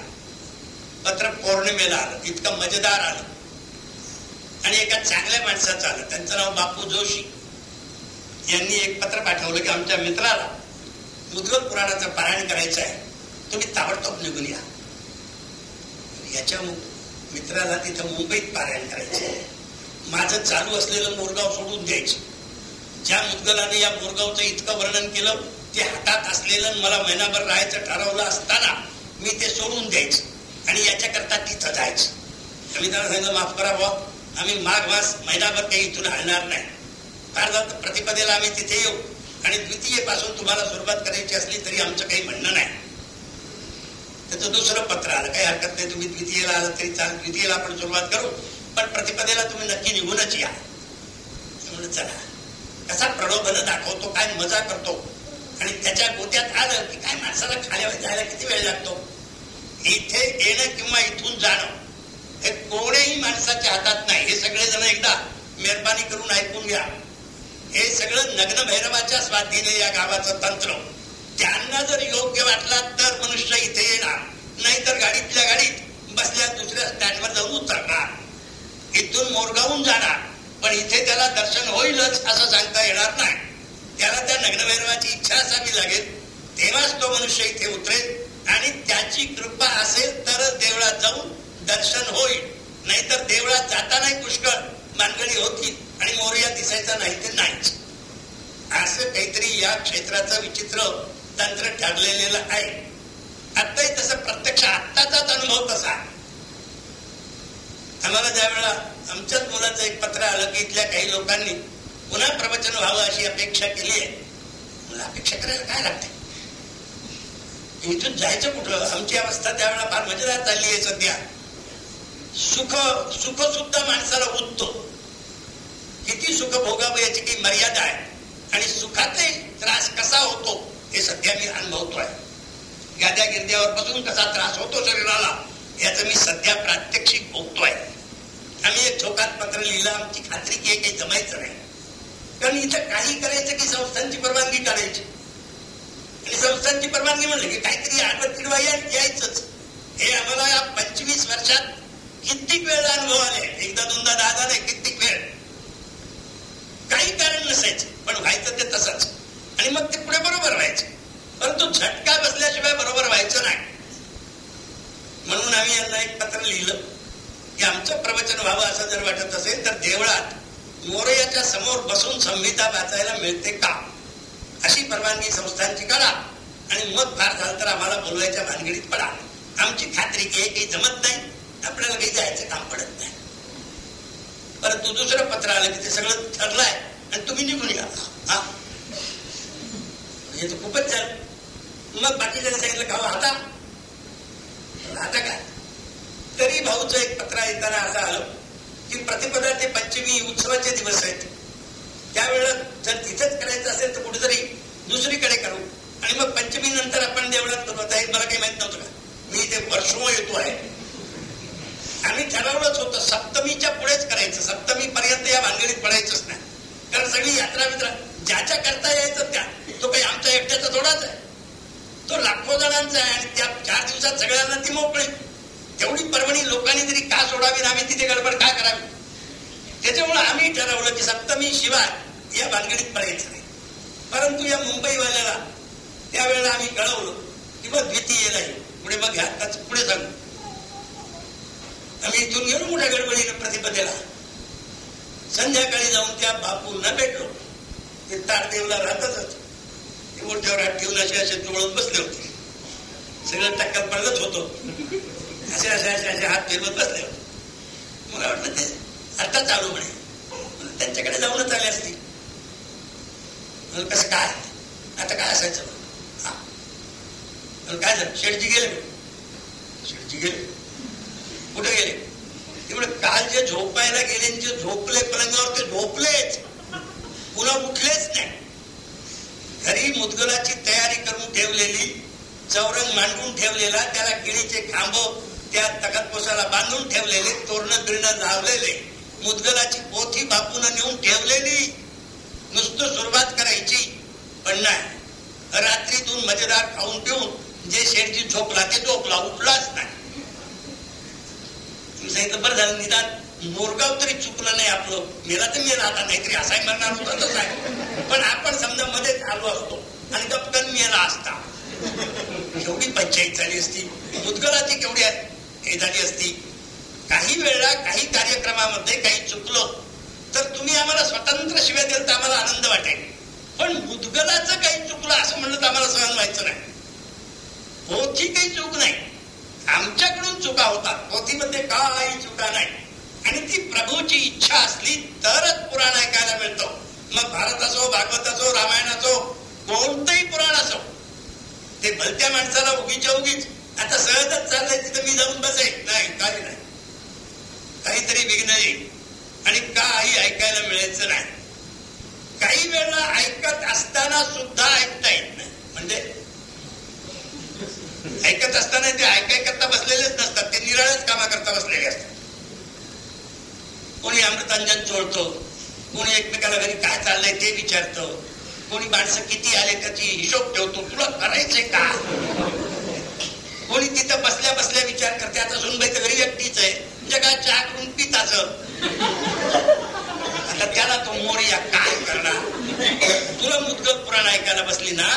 पत्र पौर्णिमेला आलं. इतकं मजेदार आलं. आणि एका चांगल्या माणसाचं आलं. त्यांचं नाव बापू जोशी. यांनी एक पत्र पाठवलं की आमच्या मित्राला मुद्गल पुराणाचं पारायण करायचं आहे. तुम्ही ताबडतोब निघून या. याच्या मित्राला तिथं मुंबईत पारायण करायचं माझं चालू असलेलं मोरगाव सोडून द्यायचं. ज्या मुद्गलाने या मोरगावचं इतकं वर्णन केलं ते हातात असलेलं मला महिनाभर राहायचं ठरवलं असताना मी ते सोडून द्यायचं आणि याच्याकरता तिथं जायचं. आम्ही त्याला सांगितलं माफ करा बुवा आम्ही माघ मास महिनाभर काही इथून हलणार नाही. फार प्रतिपदेला आम्ही तिथे येऊ आणि द्वितीयपासून तुम्हाला सुरुवात करायची असली तरी आमचं काही म्हणणं नाही. त्याचं दुसरं पत्र आलं. काही हरकत नाही तुम्ही द्वितीयला आलं तरी चाल द्वितीयला आपण सुरुवात करू. पण प्रतिपदेला तुम्ही नक्की निघूनच या. म्हणून चला. कसा प्रलोभन दाखवतो काय मजा करतो. आणि त्याच्या गोत्यात आलं की काय माणसाला खाल्या जायला किती वेळ लागतो? इथे येणं किंवा इथून जाणं हे कोणीही माणसाच्या हातात नाही. हे सगळे जण एकदा मेहरबानी करून ऐकून घ्या. हे सगळं नग्न भैरवाच्या स्वाधीने या गावाचं तंत्र. त्यांना जर योग्य वाटला तर मनुष्य इथे येणार. नाहीतर गाडीतल्या गाडीत बसल्या दुसऱ्या स्टँडवर जाऊन उतरणार. इथून मोरगावून जाणार. पण इथे त्याला दर्शन होईलच असं सांगता येणार नाही. त्याला त्या नग्नभैरवाची इच्छा असावी लागेल. तेव्हाच तो मनुष्य इथे उतरेल. आणि त्याची कृपा असेल तरच देवळात जाऊन दर्शन होईल. नाहीतर देवळात जाताना पुष्कळ मानगडी होती आणि मोर्या दिसायचा नाही ते नाहीच. असं काहीतरी या क्षेत्राचं विचित्र तंत्र ठरलेलं आहे. आत्ताही तसं प्रत्यक्ष आत्ताचाच अनुभव तसा आम्हाला ज्या वेळेला आमच्याच मुलाचं एक पत्र आलं की इथल्या काही लोकांनी पुन्हा प्रवचन व्हावं अशी अपेक्षा केली आहे. मला अपेक्षा करायला काय लागते? इथून जायचं कुठं? आमची अवस्था त्यावेळेला फार मजेदार चालली आहे सध्या. सुख सुख सुद्धा माणसाला उठतो. किती सुख भोगावं याची काही मर्यादा आहे. आणि सुखाचे त्रास कसा होतो हे सध्या मी अनुभवतोय. गाद्या गिरद्यावर बसून कसा त्रास होतो शरीराला याचं मी सध्या प्रात्यक्षिक भोगतोय आम्ही एक झोकात पत्र लिहिलं आमची खात्री की काही जमायचं नाही. कारण इथं काही करायचं की संस्थांची परवानगी काढायची. आणि संस्थांची परवानगी म्हणलं की काहीतरी आडवतिडवा यायचंच. हे आम्हाला या पंचवीस वर्षात कित्येक वेळेला अनुभव आले एकदा दोनदा दहा झाले कित्येक वेळ? काही कारण नसायचं पण व्हायचं ते तसंच. आणि मग ते पुढे बरोबर व्हायचं. परंतु झटका बसल्याशिवाय बरोबर व्हायचं नाही. म्हणून आम्ही यांना एक पत्र लिहिलं की आमचं प्रवचन व्हावं असं जर वाटत असेल तर देवळात मोरयाच्या समोर बसून संहिता वाचायला मिळते का? अशी परवानगी संस्थांची करा आणि मग फार झालं तर आम्हाला बोलवायच्या भानगडीत पडा. आमची खात्री की हे काही जमत नाही. आपल्याला काही जायचं काम पडत नाही. परंतु दुसरं पत्र आलं की ते सगळं ठरलंय आणि तुम्ही निघून या हा? हे तर खूपच झालं मग बाकीच्या सांगितलं का आता. आता काय? तरी भाऊचं एक पत्र येताना असं आलं की प्रतिपदा ते पंचमी उत्सवाचे दिवस आहेत. त्यावेळेला जर तिथेच करायचं असेल तर कुठेतरी दुसरीकडे करू. आणि मग पंचमी नंतर आपण देवळात करू आता हे मला काही माहीत नव्हतं का? मी ते वर्षो येतो आहे. आम्ही ठरवलंच होतं. सप्तमीच्या पुढेच करायचं. सप्तमी पर्यंत या भानगडीत पडायचंच नाही. कारण सगळी यात्रा मित्र ज्याच्या करता यायचं त्या. तो काही आमच्या एकट्याचा थोडाच आहे. तो लाखो जणांचा आहे आणि त्या चार दिवसात सगळ्यांना ती मोकळी. तेवढी परवणी लोकांनी तरी का सोडावी आम्ही तिथे गडबड का करावी? त्याच्यामुळे आम्ही ठरवलं की सप्तमी शिवाय या भानगडीत पडायचं नाही. परंतु या मुंबईवाल्याला त्यावेळेला आम्ही कळवलं की मग द्वितीय नाही पुढे मग घ्या पुढे सांगू. आम्ही इथून गेलो मोठ्या गडबडीनं प्रतिपदेला संध्याकाळी जाऊन त्या बापूंना भेटलो. ते तारदेवला राहतातच. ते मोठ्यावर हात ठेवून असे असे चोळून बसले होते. सगळं टक्का पडलंच होतो. असे असे असे असे हात फिरवत बसले होते. मला वाटलं ते आता चालू म्हणे. त्यांच्याकडे जाऊनच आले असते. कसं काय? आता काय असायचं? हा. काय झालं? शेडजी गेले शेडजी गेले. कुठे गेले? तेवढे काल जे झोपायला गेले जे झोपले पलंगावर ते झोपलेच. पुन्हा उठलेच नाही. घरी मुदगलाची तयारी करून ठेवलेली चौरंग मांडून ठेवलेला त्याला किडीचे खांब त्या तगतपोसाला बांधून ठेवलेले तोरण बिरणं लावलेले मुदगलाची पोथी बापून नेऊन ठेवलेली. नुसतं सुरुवात करायची पण नाही. रात्रीतून मजेदार खाऊन पिऊन जे शेडजी झोपला ते झोपला उठलाच नाही. सांगितलं बरं झालं निदान मोरगाव तरी चुकलं नाही आपलं. मेला तर मेला आता नाहीतरी असाही म्हणणार होता तसं आहे पण आपण समजा मध्येच आलो असतो आणि गपकन मेला असता. केवढी पंचायत झाली असती मुदगलाची केवढी हे झाली असती. काही वेळा काही कार्यक्रमामध्ये काही चुकलो तर तुम्ही आम्हाला स्वतंत्र शिव्या दिल तर आम्हाला आनंद वाटेल. पण मुदगलाचं काही चुकलं असं म्हणलं तर आम्हाला सहन व्हायचं नाही. होती काही चूक नाही. आमच्याकडून चुका होतात. पोथीमध्ये काही चुका नाही. आणि ती प्रभूची इच्छा असली तरच पुराण ऐकायला मिळतो. मग भारत असो भागवत असो रामायण असो कोणतंही पुराण असो ते भलत्या माणसाला उगीच्या उगीच. आता सहजच चाललंय तिथं मी जाऊन बसे नाही काही नाही. काहीतरी विघ्न येईल. आणि काही ऐकायला मिळायचं नाही. काही वेळा ऐकत असताना सुद्धा ऐकता येत नाही. म्हणजे ऐकत असताना ते ऐकाय करता बसलेलेच नसतात. ते निराळच कामा करता बसलेले असतात. कोणी अमृतांजन चोळतो कोणी एकमेकाला घरी काय चाललंय ते विचारतो कोणी माणसं किती आले त्याची हिशोब ठेवतो तुला करायचंय का? कोणी तिथं बसल्या बसल्या विचार करते आता सुनबाई तर घरी एकटीच आहे जगात चहा करून पिताच आता त्याला तो मोरिया काय करणार? तुला मुदगत पुराण ऐकायला बसली ना?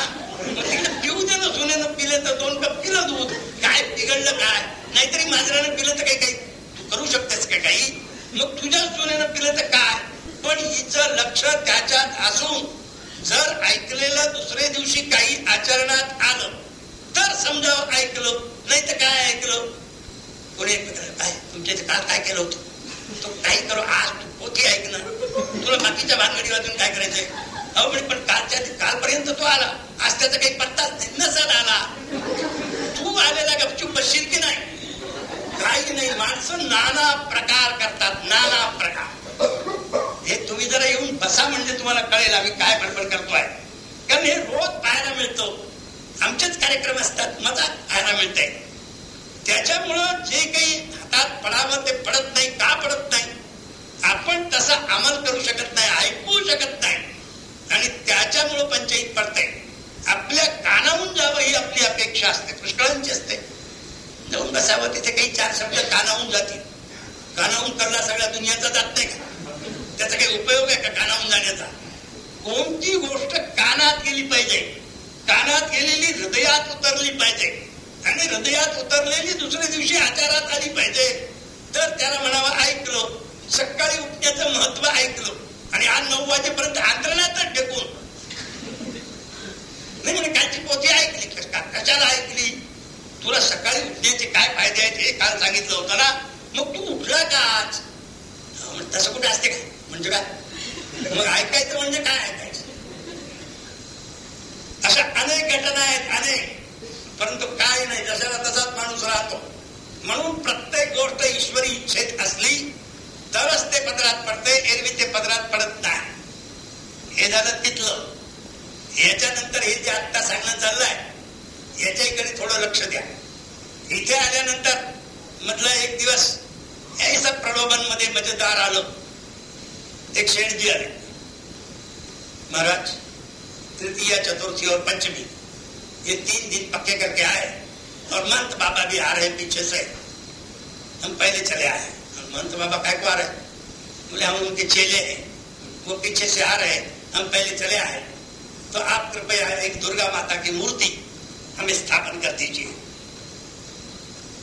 पिऊ दे ना सोन्यानं पिले तर दोन कप पिलं दूध. काय बिघडलं काय? नाहीतरी मांजरानं पिलं तर काही काही. तू करू शकतेस का काही? मग तुझ्या सोन्यानं पिलं तर काय? पण हिचं लक्ष त्याच्यात असून जर ऐकलेलं दुसऱ्या दिवशी काही आचरणात आलं तर समजावं ऐकलं. नाही तर काय ऐकलं? कोणी काय तुमच्या काल काय केलं होतं? तो काही करू आज तू पोथी ऐकणार तुला बाकीच्या भानगडी वाजून काय करायचंय? अहो म्हणजे पण कालच्या कालपर्यंत तो आला. आज त्याचा काही पत्ताच नाही नसत आला. तू आलेला गपचूप बसशील की नाही? काही नाही. माणसं नाना प्रकार करतात. नाना प्रकार. हे तुम्ही जरा येऊन बसा म्हणजे तुम्हाला कळेल आम्ही काय बडबड करतोय. कारण हे रोज पाहायला मिळतो. आमचेच कार्यक्रम असतात. मजा पाहायला मिळते त्याच्यामुळं जे काही हातात पडावं ते पडत नाही. का पडत नाही? आपण तसा अमल करू शकत नाही. ऐकू शकत नाही. आणि त्याच्यामुळं पंचायत पडते आपल्या कानावून जावं ही आपली अपेक्षा असते पुष्कळांची असते. जाऊन बसावं तिथे काही चार शब्द कानावून जातील. कानावून करला सगळ्या दुनियाचा जात नाही का? त्याचा काही उपयोग आहे का कानावून जाण्याचा? कोणती गोष्ट कानात गेली पाहिजे? कानात गेलेली हृदयात उतरली पाहिजे. आणि हृदयात उतरलेली दुसऱ्या दिवशी आचारात आली पाहिजे. तर त्याला म्हणावं ऐकलं. सकाळी उठण्याचं महत्त्व ऐकलं. आणि आज नऊ वाजेपर्यंत आंतरणातच ढेकून नाही म्हणजे कालची पोथी ऐकली कशाला ऐकली? तुला सकाळी उठण्याचे काय फायदे आहेत हे काल सांगितलं होतं ना? मग तू उठला का आज? तसं कुठे असते का म्हणजे काय? मग ऐकायचं म्हणजे काय ऐकायचं? अशा अनेक घटना आहेत अनेक. परंतु काय नाही जशाला तसाच माणूस राहतो. म्हणून प्रत्येक गोष्ट ईश्वरी इच्छेत असली तरच ते पदरात पडते एरवी ते पदरात पडत नाही हे झालं तिथलं याच्यानंतर हे जे आत्ता सांगणं चाललंय याच्या इकडे थोडं लक्ष द्या. इथे आल्यानंतर मधला एक दिवस या प्रलोभनमध्ये मजेदार आलं. एक शेणजी आले. महाराज तृतीय चतुर्थी और पंचमी ये तीन दिन पक्के करके आए. और महंत बाबा भी आ रहे पीछे से। हम पहले चले आए महंत बाबा काय को आ रहे बोले हम उनके चेले हैं। वो पीछे से आ रहे हम पहले चले आए तो आप कृपया एक दुर्गा माता की मूर्ति हमें स्थापन कर दीजिए।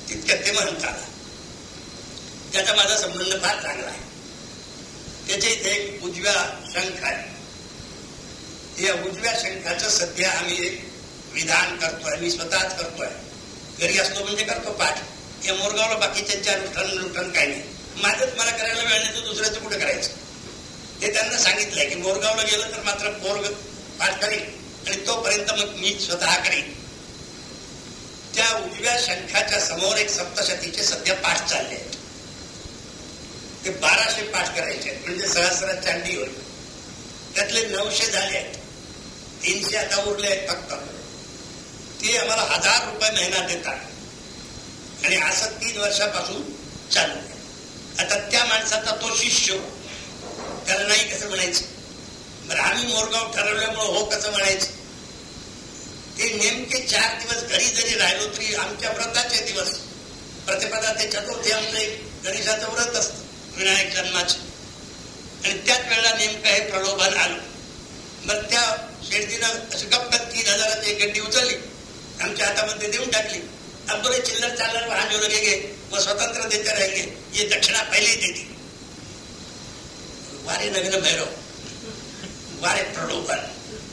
तितक्यात ते म्हणतात त्याचा माझा संबंध फार चांगला आहे त्याच्या इथे एक उजव्या शंख आहे या उजव्या शंखाचं सध्या आम्ही एक विधान करतोय मी स्वतःच करतोय। घरी असतो म्हणजे करतो पाठ. या मोरगावला बाकीच्या लुठण लुठण काही नाही. माझंच मला करायला वेळ नाही तर दुसऱ्याचं कुठं करायचं? ते त्यांना सांगितलंय की मोरगावला गेलं तर मात्र मोरग पाठ करेल आणि तोपर्यंत मग मी स्वतः करेन. त्या उजव्या शंखाच्या समोर एक सप्तशतीचे सध्या पाठ चालले आहेत. ते बाराशे पाठ करायचे म्हणजे सहस्र चांडी होईल. त्यातले नऊशे झाले आहेत. तीनशे आता उरले आहेत फक्त. ते आम्हाला हजार रुपये महिना देतात. आणि असं तीन वर्षापासून चालू आहे. आता त्या माणसाचा तो शिष्य त्याला नाही कसं म्हणायचं? बरं आम्ही मोरगाव ठरवल्यामुळं हो कसं म्हणायचं? ते नेमके चार दिवस घरी जरी राहिलो तरी आमच्या व्रताचे दिवस. प्रतिपदा ते चतुर्थी आमचं एक गणेशाचं व्रत असतं विनायक जन्माचं. आणि त्याच वेळेला नेमकं हे प्रलोभन आलं. मग त्या शेडतीनं असं गप्पत तीन हजाराची एक गड्डी उचलली. आमच्या हातामध्ये देऊन टाकली. आमचे चिल्लर चालर वाहन जो लगे व स्वतंत्र देते राहिले. ये दक्षिणा पहिले देते. वारे नवीन भैरव वारे प्रलोभन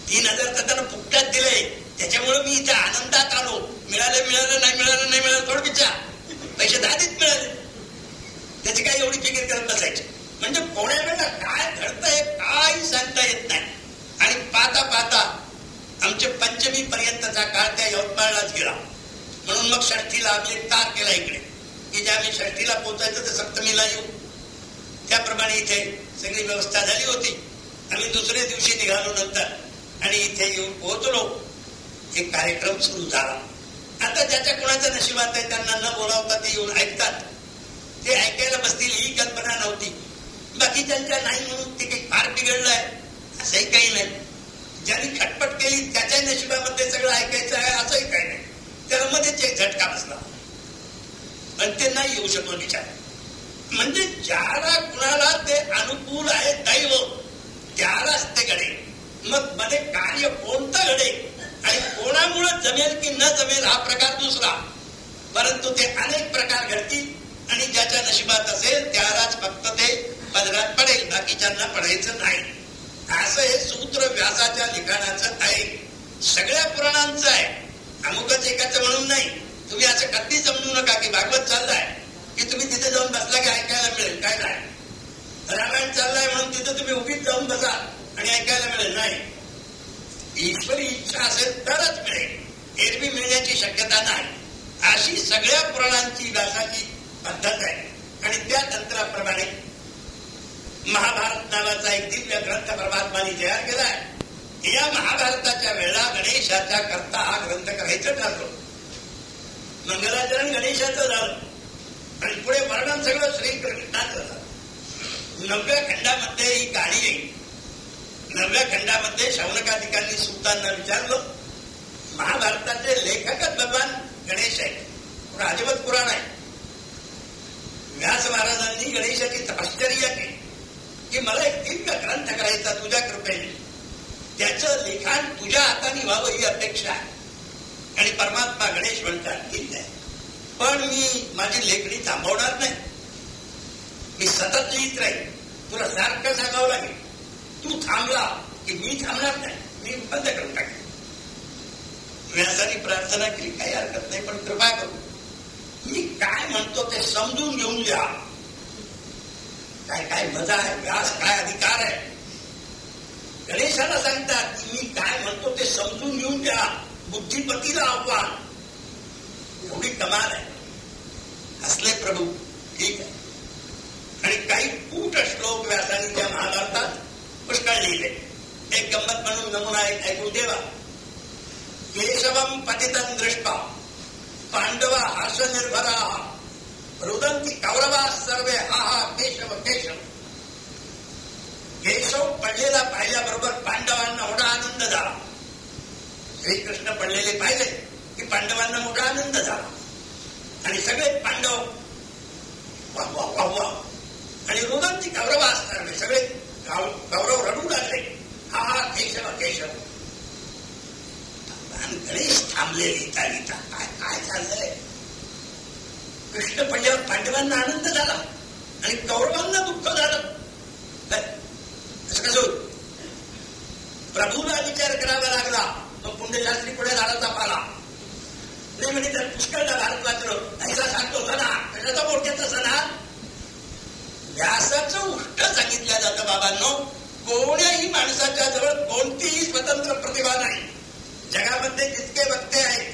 तीन हजार तर त्यानं पुकट्यात दिले. त्याच्यामुळे मी इथे आनंदात आलो. मिळालं मिळालं नाही मिळालं नाही मिळालं थोडं विचार. पैसे दादीत मिळाले. त्याची काय एवढी फिकीर करत बसायची? म्हणजे कोण्या वेळेला काय घडतंय काही सांगता येत नाही. आणि पाहता पाहता आमचे पंचमी पर्यंतचा काळ त्या यवतमाळलाच गेला. म्हणून मग षष्ठीला आम्ही एक तार केला इकडे. की जे आम्ही षष्ठीला पोहोचायचं तर सप्तमीला येऊ. त्याप्रमाणे इथे सगळी व्यवस्था झाली होती. आम्ही दुसऱ्या दिवशी निघालो नंतर. आणि इथे येऊन पोहोचलो. एक कार्यक्रम सुरू झाला. आता ज्याच्या कोणाच्या नशिबात आहे त्यांना न बोलावता ते येऊन ऐकतात. ते ऐकायला बसतील ही कल्पना नव्हती. बाकीच्यांच्या नाही म्हणून ते काही फार बिघडलं आहे असंही काही नाही. ज्यांनी खटपट केली त्याच्या नशिबामध्ये सगळं ऐकायचं आहे असंही काही नाही. त्याला मध्येच एक झटका बसला. पण ते नाही येऊ शकलो विचार म्हणजे ज्याला कुणाला ते अनुकूल आहे दैव. त्यालाच ते घडे मग मध्ये कार्य कोणतं घडे आणि कोणामुळं जमेल की न जमेल हा प्रकार दुसरा परंतु ते अनेक प्रकार घडतील आणि ज्याच्या नशिबात असेल त्यालाच फक्त ते पदरात पडेल बाकीच्यांना पडायचं नाही असं हे सूत्र व्यासाच्या लिखाणाचं आहे सगळ्या पुराणांचं आहे अमुकच एकाचं म्हणून नाही तुम्ही असं कधी समजू नका की भागवत चाललाय की तुम्ही तिथे जाऊन बसला की ऐकायला मिळेल काय नाही रामायण चाललाय म्हणून तिथं तुम्ही उभीच जाऊन बसा आणि ऐकायला मिळेल. नाही. ईश्वरी इच्छा असेल तरच मिळेल. एरवी मिळण्याची शक्यता नाही. अशी सगळ्या पुराणांची व्यासाची पद्धत आहे. आणि त्या तंत्राप्रमाणे महाभारत नावाचा एक दिव्य ग्रंथ परमात्माने तयार आहे या महाभारताच्या वेळेला गणेशाच्या करता हा ग्रंथ करायचं ठरलो मंगलाचरण गणेशाचं झालं. आणि पुढे वर्णन सगळं श्रीकृष्णाचं झालं. नवव्या खंडामध्ये ही गाणी येईल. नवव्या खंडामध्ये शौनकाधिकांनी सुलतांना विचारलं महाभारताचे लेखकच भगवान गणेश आहे राजवत पुराण आहे. व्यास महाराजांनी गणेशाची आश्चर्य केली. की मला एक दिव्य ग्रंथ करायचा तुझ्या कृपेने. त्याचं लिखाण तुझ्या हाताने व्हावं ही अपेक्षा आहे. आणि परमात्मा गणेश म्हणतात ठीक आहे. पण मी माझी लेखणी थांबवणार नाही. मी सतत लिहित राहील. तुला सारखं सांगावं लागेल. तू थांबला की मी थांबणार नाही. मी बंद करून टाकेल. व्यासाने प्रार्थना केली. काही हरकत नाही पण कृपा करू. मी काय म्हणतो ते समजून घेऊन घ्या काय काय मजा आहे व्यास काय अधिकार आहे? गणेशाला सांगतात की मी काय म्हणतो ते समजून घेऊन घ्या बुद्धिपतीला आव्हान. एवढी कमाल आहे. असले प्रभू ठीक आहे. आणि काही कूट श्लोक व्यासाने त्या महाभारतात पुष्कळ लिहिले. एक गंमत म्हणून नमुना एक ऐकून देवा. केशवम पतितं दृष्टा पांडवा हर्षनिर्भरा रुदंती कौरवा सर्वे हा हा केशव केशव. केशव पडलेला पाहिल्याबरोबर पांडवांना मोठा आनंद झाला. श्रीकृष्ण पडलेले पाहिले की पांडवांना मोठा आनंद झाला. आणि सगळे पांडव वाह वाह वाह वाह आणि रुदंती गौरव असणार सगळे गौरव रडू लागले हा हा केशव केशव. गणेश थांबले लिहिता लिहिता काय काय चाललंय? कृष्ण पडल्यावर पांडवांना आनंद झाला आणि कौरवांना दुःख झालं. असं कसं प्रभूला विचार करावा लागला मग पुण्यशास्त्री पुढे झाडाचा पाला. नाही म्हणजे तर पुष्कळदा भारत कोण्याही माणसाच्या जवळ कोणतीही स्वतंत्र प्रतिभा नाही. जगामध्ये जितके वक्ते आहेत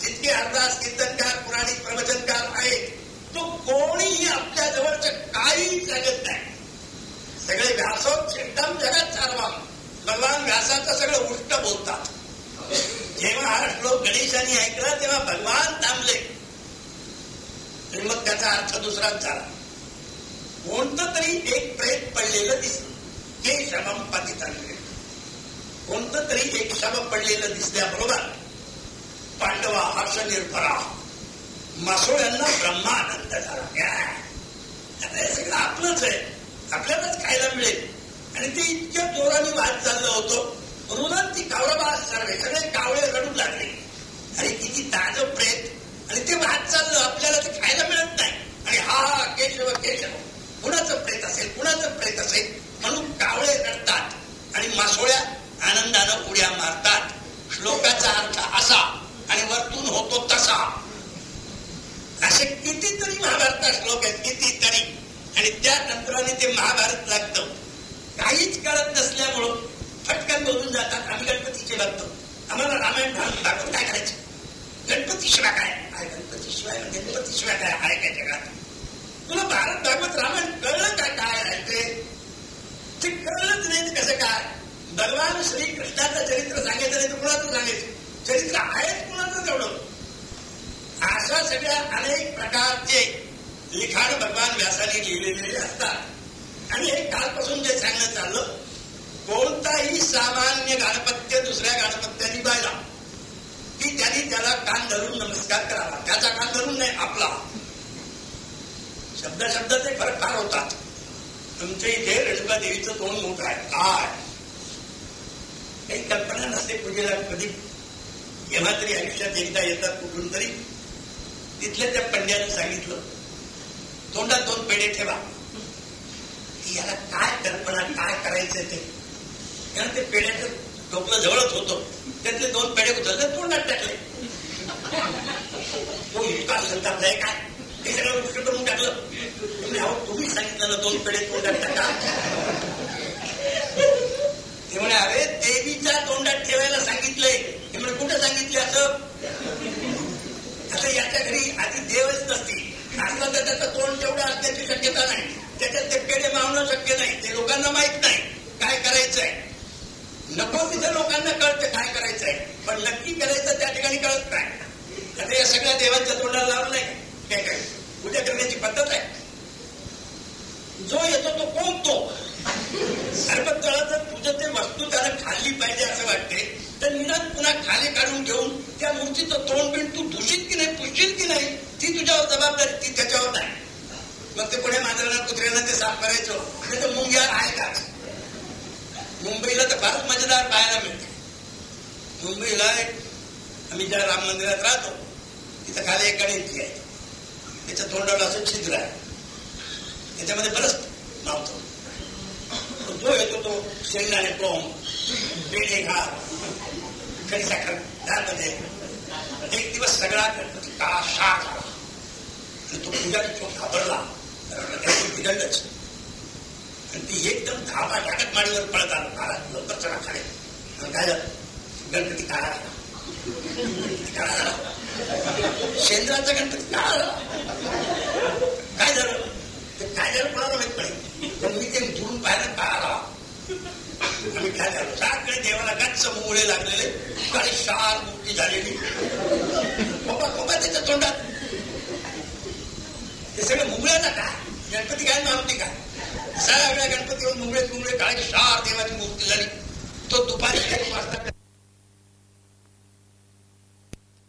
जितके अरदास कीर्तनकार पुराणिक प्रवचनकार आहेत तो कोणीही आपल्या जवळचं काही सांगत नाही. सगळे व्यासोत्तम जगात चालवा भगवान व्यासाचं सगळं उष्ट बोलतात. जेव्हा हा श्लोक गणेशाने ऐकला तेव्हा भगवान थांबले. मग त्याचा अर्थ दुसराच झाला. कोणतं तरी एक प्रेत पडलेलं दिसलं. हे शमम पतितांकडे कोणतं तरी एक शब पडलेलं दिसल्याबरोबर पांडवा हर्ष निर्भरा ब्रह्मा ब्रह्मानंद झाला. आता हे सगळं आपलंच आहे. आपल्यालाच खायला मिळेल. आणि ते इतक्या जोराने वाद चाललं होतं. म्हणूनच ती कावळा सर्वे सगळे कावळे रडू लागले. अरे किती ताज प्रेत. आणि ते वाद चाललं आपल्याला ते खायला मिळत नाही. आणि हा हा केशव केशव. कुणाचं प्रेत असेल कुणाचं प्रेत असेल? म्हणून कावळे रडतात आणि मासोळ्या आनंदानं उड्या मारतात. श्लोकाचा अर्थ असा आणि वरतून होतो तसा. असे कितीतरी महाभारता श्लोक आहेत कितीतरी. आणि त्या तंत्राने ते महाभारत लागतं. काहीच कळत नसल्यामुळं फटकन बोलून जातात आम्ही गणपतीचे लागतो आम्हाला रामायण दाखवून काय करायचं? गणपती शिवाय काय? गणपतीशिवाय गणपती शिवाय गणपती शिवाय काय आहे काय जगात तुला भारत भागवत रामायण कळलं काय काय आहे ते ते कळलंच नाही कसं काय भगवान श्री कृष्णाचं चरित्र सांगायचं नाही तर कुणाचं सांगायचं? चरित्र आहेच कुणाचं तेवढं? अशा सगळ्या अनेक प्रकारचे लिखाण भगवान व्यासाने लिहिलेले असतात. आणि हे काल सांगणं चाललं कोणताही सामान्य गाणपत्य दुसऱ्या गाणपत्यानी पाहिला की त्यांनी त्याला कान धरून नमस्कार करावा. त्याचा कान धरून नाही आपला. शब्द शब्दाचे फरक फार होतात. तुमच्या इथे रेणुका देवीचं तोंड मोठं आहे. काय? काही कल्पना नसते पूजेला. कधी जेव्हा तरी आयुष्यात एकदा येतात कुठून तरी. तिथल्या त्या पंड्यानं सांगितलं तोंडात दोन पेढे ठेवा. याला काय कल्पना काय करायचं ते? कारण ते पेढ्याचं डोकलं जवळच होतं. त्यातले दोन पेढे उचलले तोंडात टाकले. तो इतका संतापलाय काय? हे सगळं गोष्ट करून टाकलं. तुम्ही अहो तुम्ही सांगितलं ना दोन पेढे तोंडात टाका. ते म्हणे अरे देवीच्या तोंडात ठेवायला सांगितलंय. ते म्हणे कुठं सांगितले असं? आता याच्या घरी आधी देवच नसतील असलं तर त्याचं तोंड तेवढं असण्याची शक्यता नाही. त्याच्यात ते पेढे मावणं शक्य नाही. ते लोकांना माहीत नाही काय करायचंय. नको तिथं लोकांना कळतं काय करायचंय. पण नक्की करायचं त्या ठिकाणी कळत नाही. आता या सगळ्या देवांच्या तोंडाला लावलं नाही काय काय? पूजा करण्याची पद्धत आहे. जो येतो तो कोण तो? सर्वतळा जर तुझं ते वस्तू त्याला खाल्ली पाहिजे असं वाटते तर निदान पुन्हा खाली काढून घेऊन त्या मूर्तीचं तोंड बिंड तू दूषित की नाही पुशील की नाही ती तुझ्यावर जबाबदारी ती त्याच्यावर नाही. मग ते पुढे मांजरांना कुत्र्यांना ते साफ करायचं. नाही तर मुंग्या आहे का? मुंबईला तर फारच मजेदार पाहायला मिळते. मुंबईला आम्ही ज्या राम मंदिरात राहतो तिथं खाली एक गणेशजी आहे. त्याच्या तोंडाला असं छिद्र आहे. त्याच्यामध्ये बरंच मावतो जो येतो तो शेंगदाणे कोंब पेढे घा खडी साखर त्यामध्ये एक दिवस सगळा गणपती काळा शा झाला आणि तो पूजा तो घाबरला त्याची बिघडलंच आणि ती एकदम धाबा टाकत माडीवर पळत आला महाराज लवकर चला खाली आणि काय झालं गणपती काळा झाला काळा झाला शेंद्राचा गणपती काळा झाला काय झालं ते काय झालं कोणाला माहीत पडेल पण मी ते उठून पाहिलं. काळा आम्ही काय झालो सगळे देवाला गच्च मुळे लागलेले. काळी शार मुक्ती झालेली. बाबा बाबा त्याच्या तोंडात. ते सगळे मुंगळ्याचा काय? गणपती काय नव्हती काय? सगळ्या गणपतीवर मुंगळे मुंगळे. काळी शार देवाची मूर्ती झाली. तो दुपारी वाजता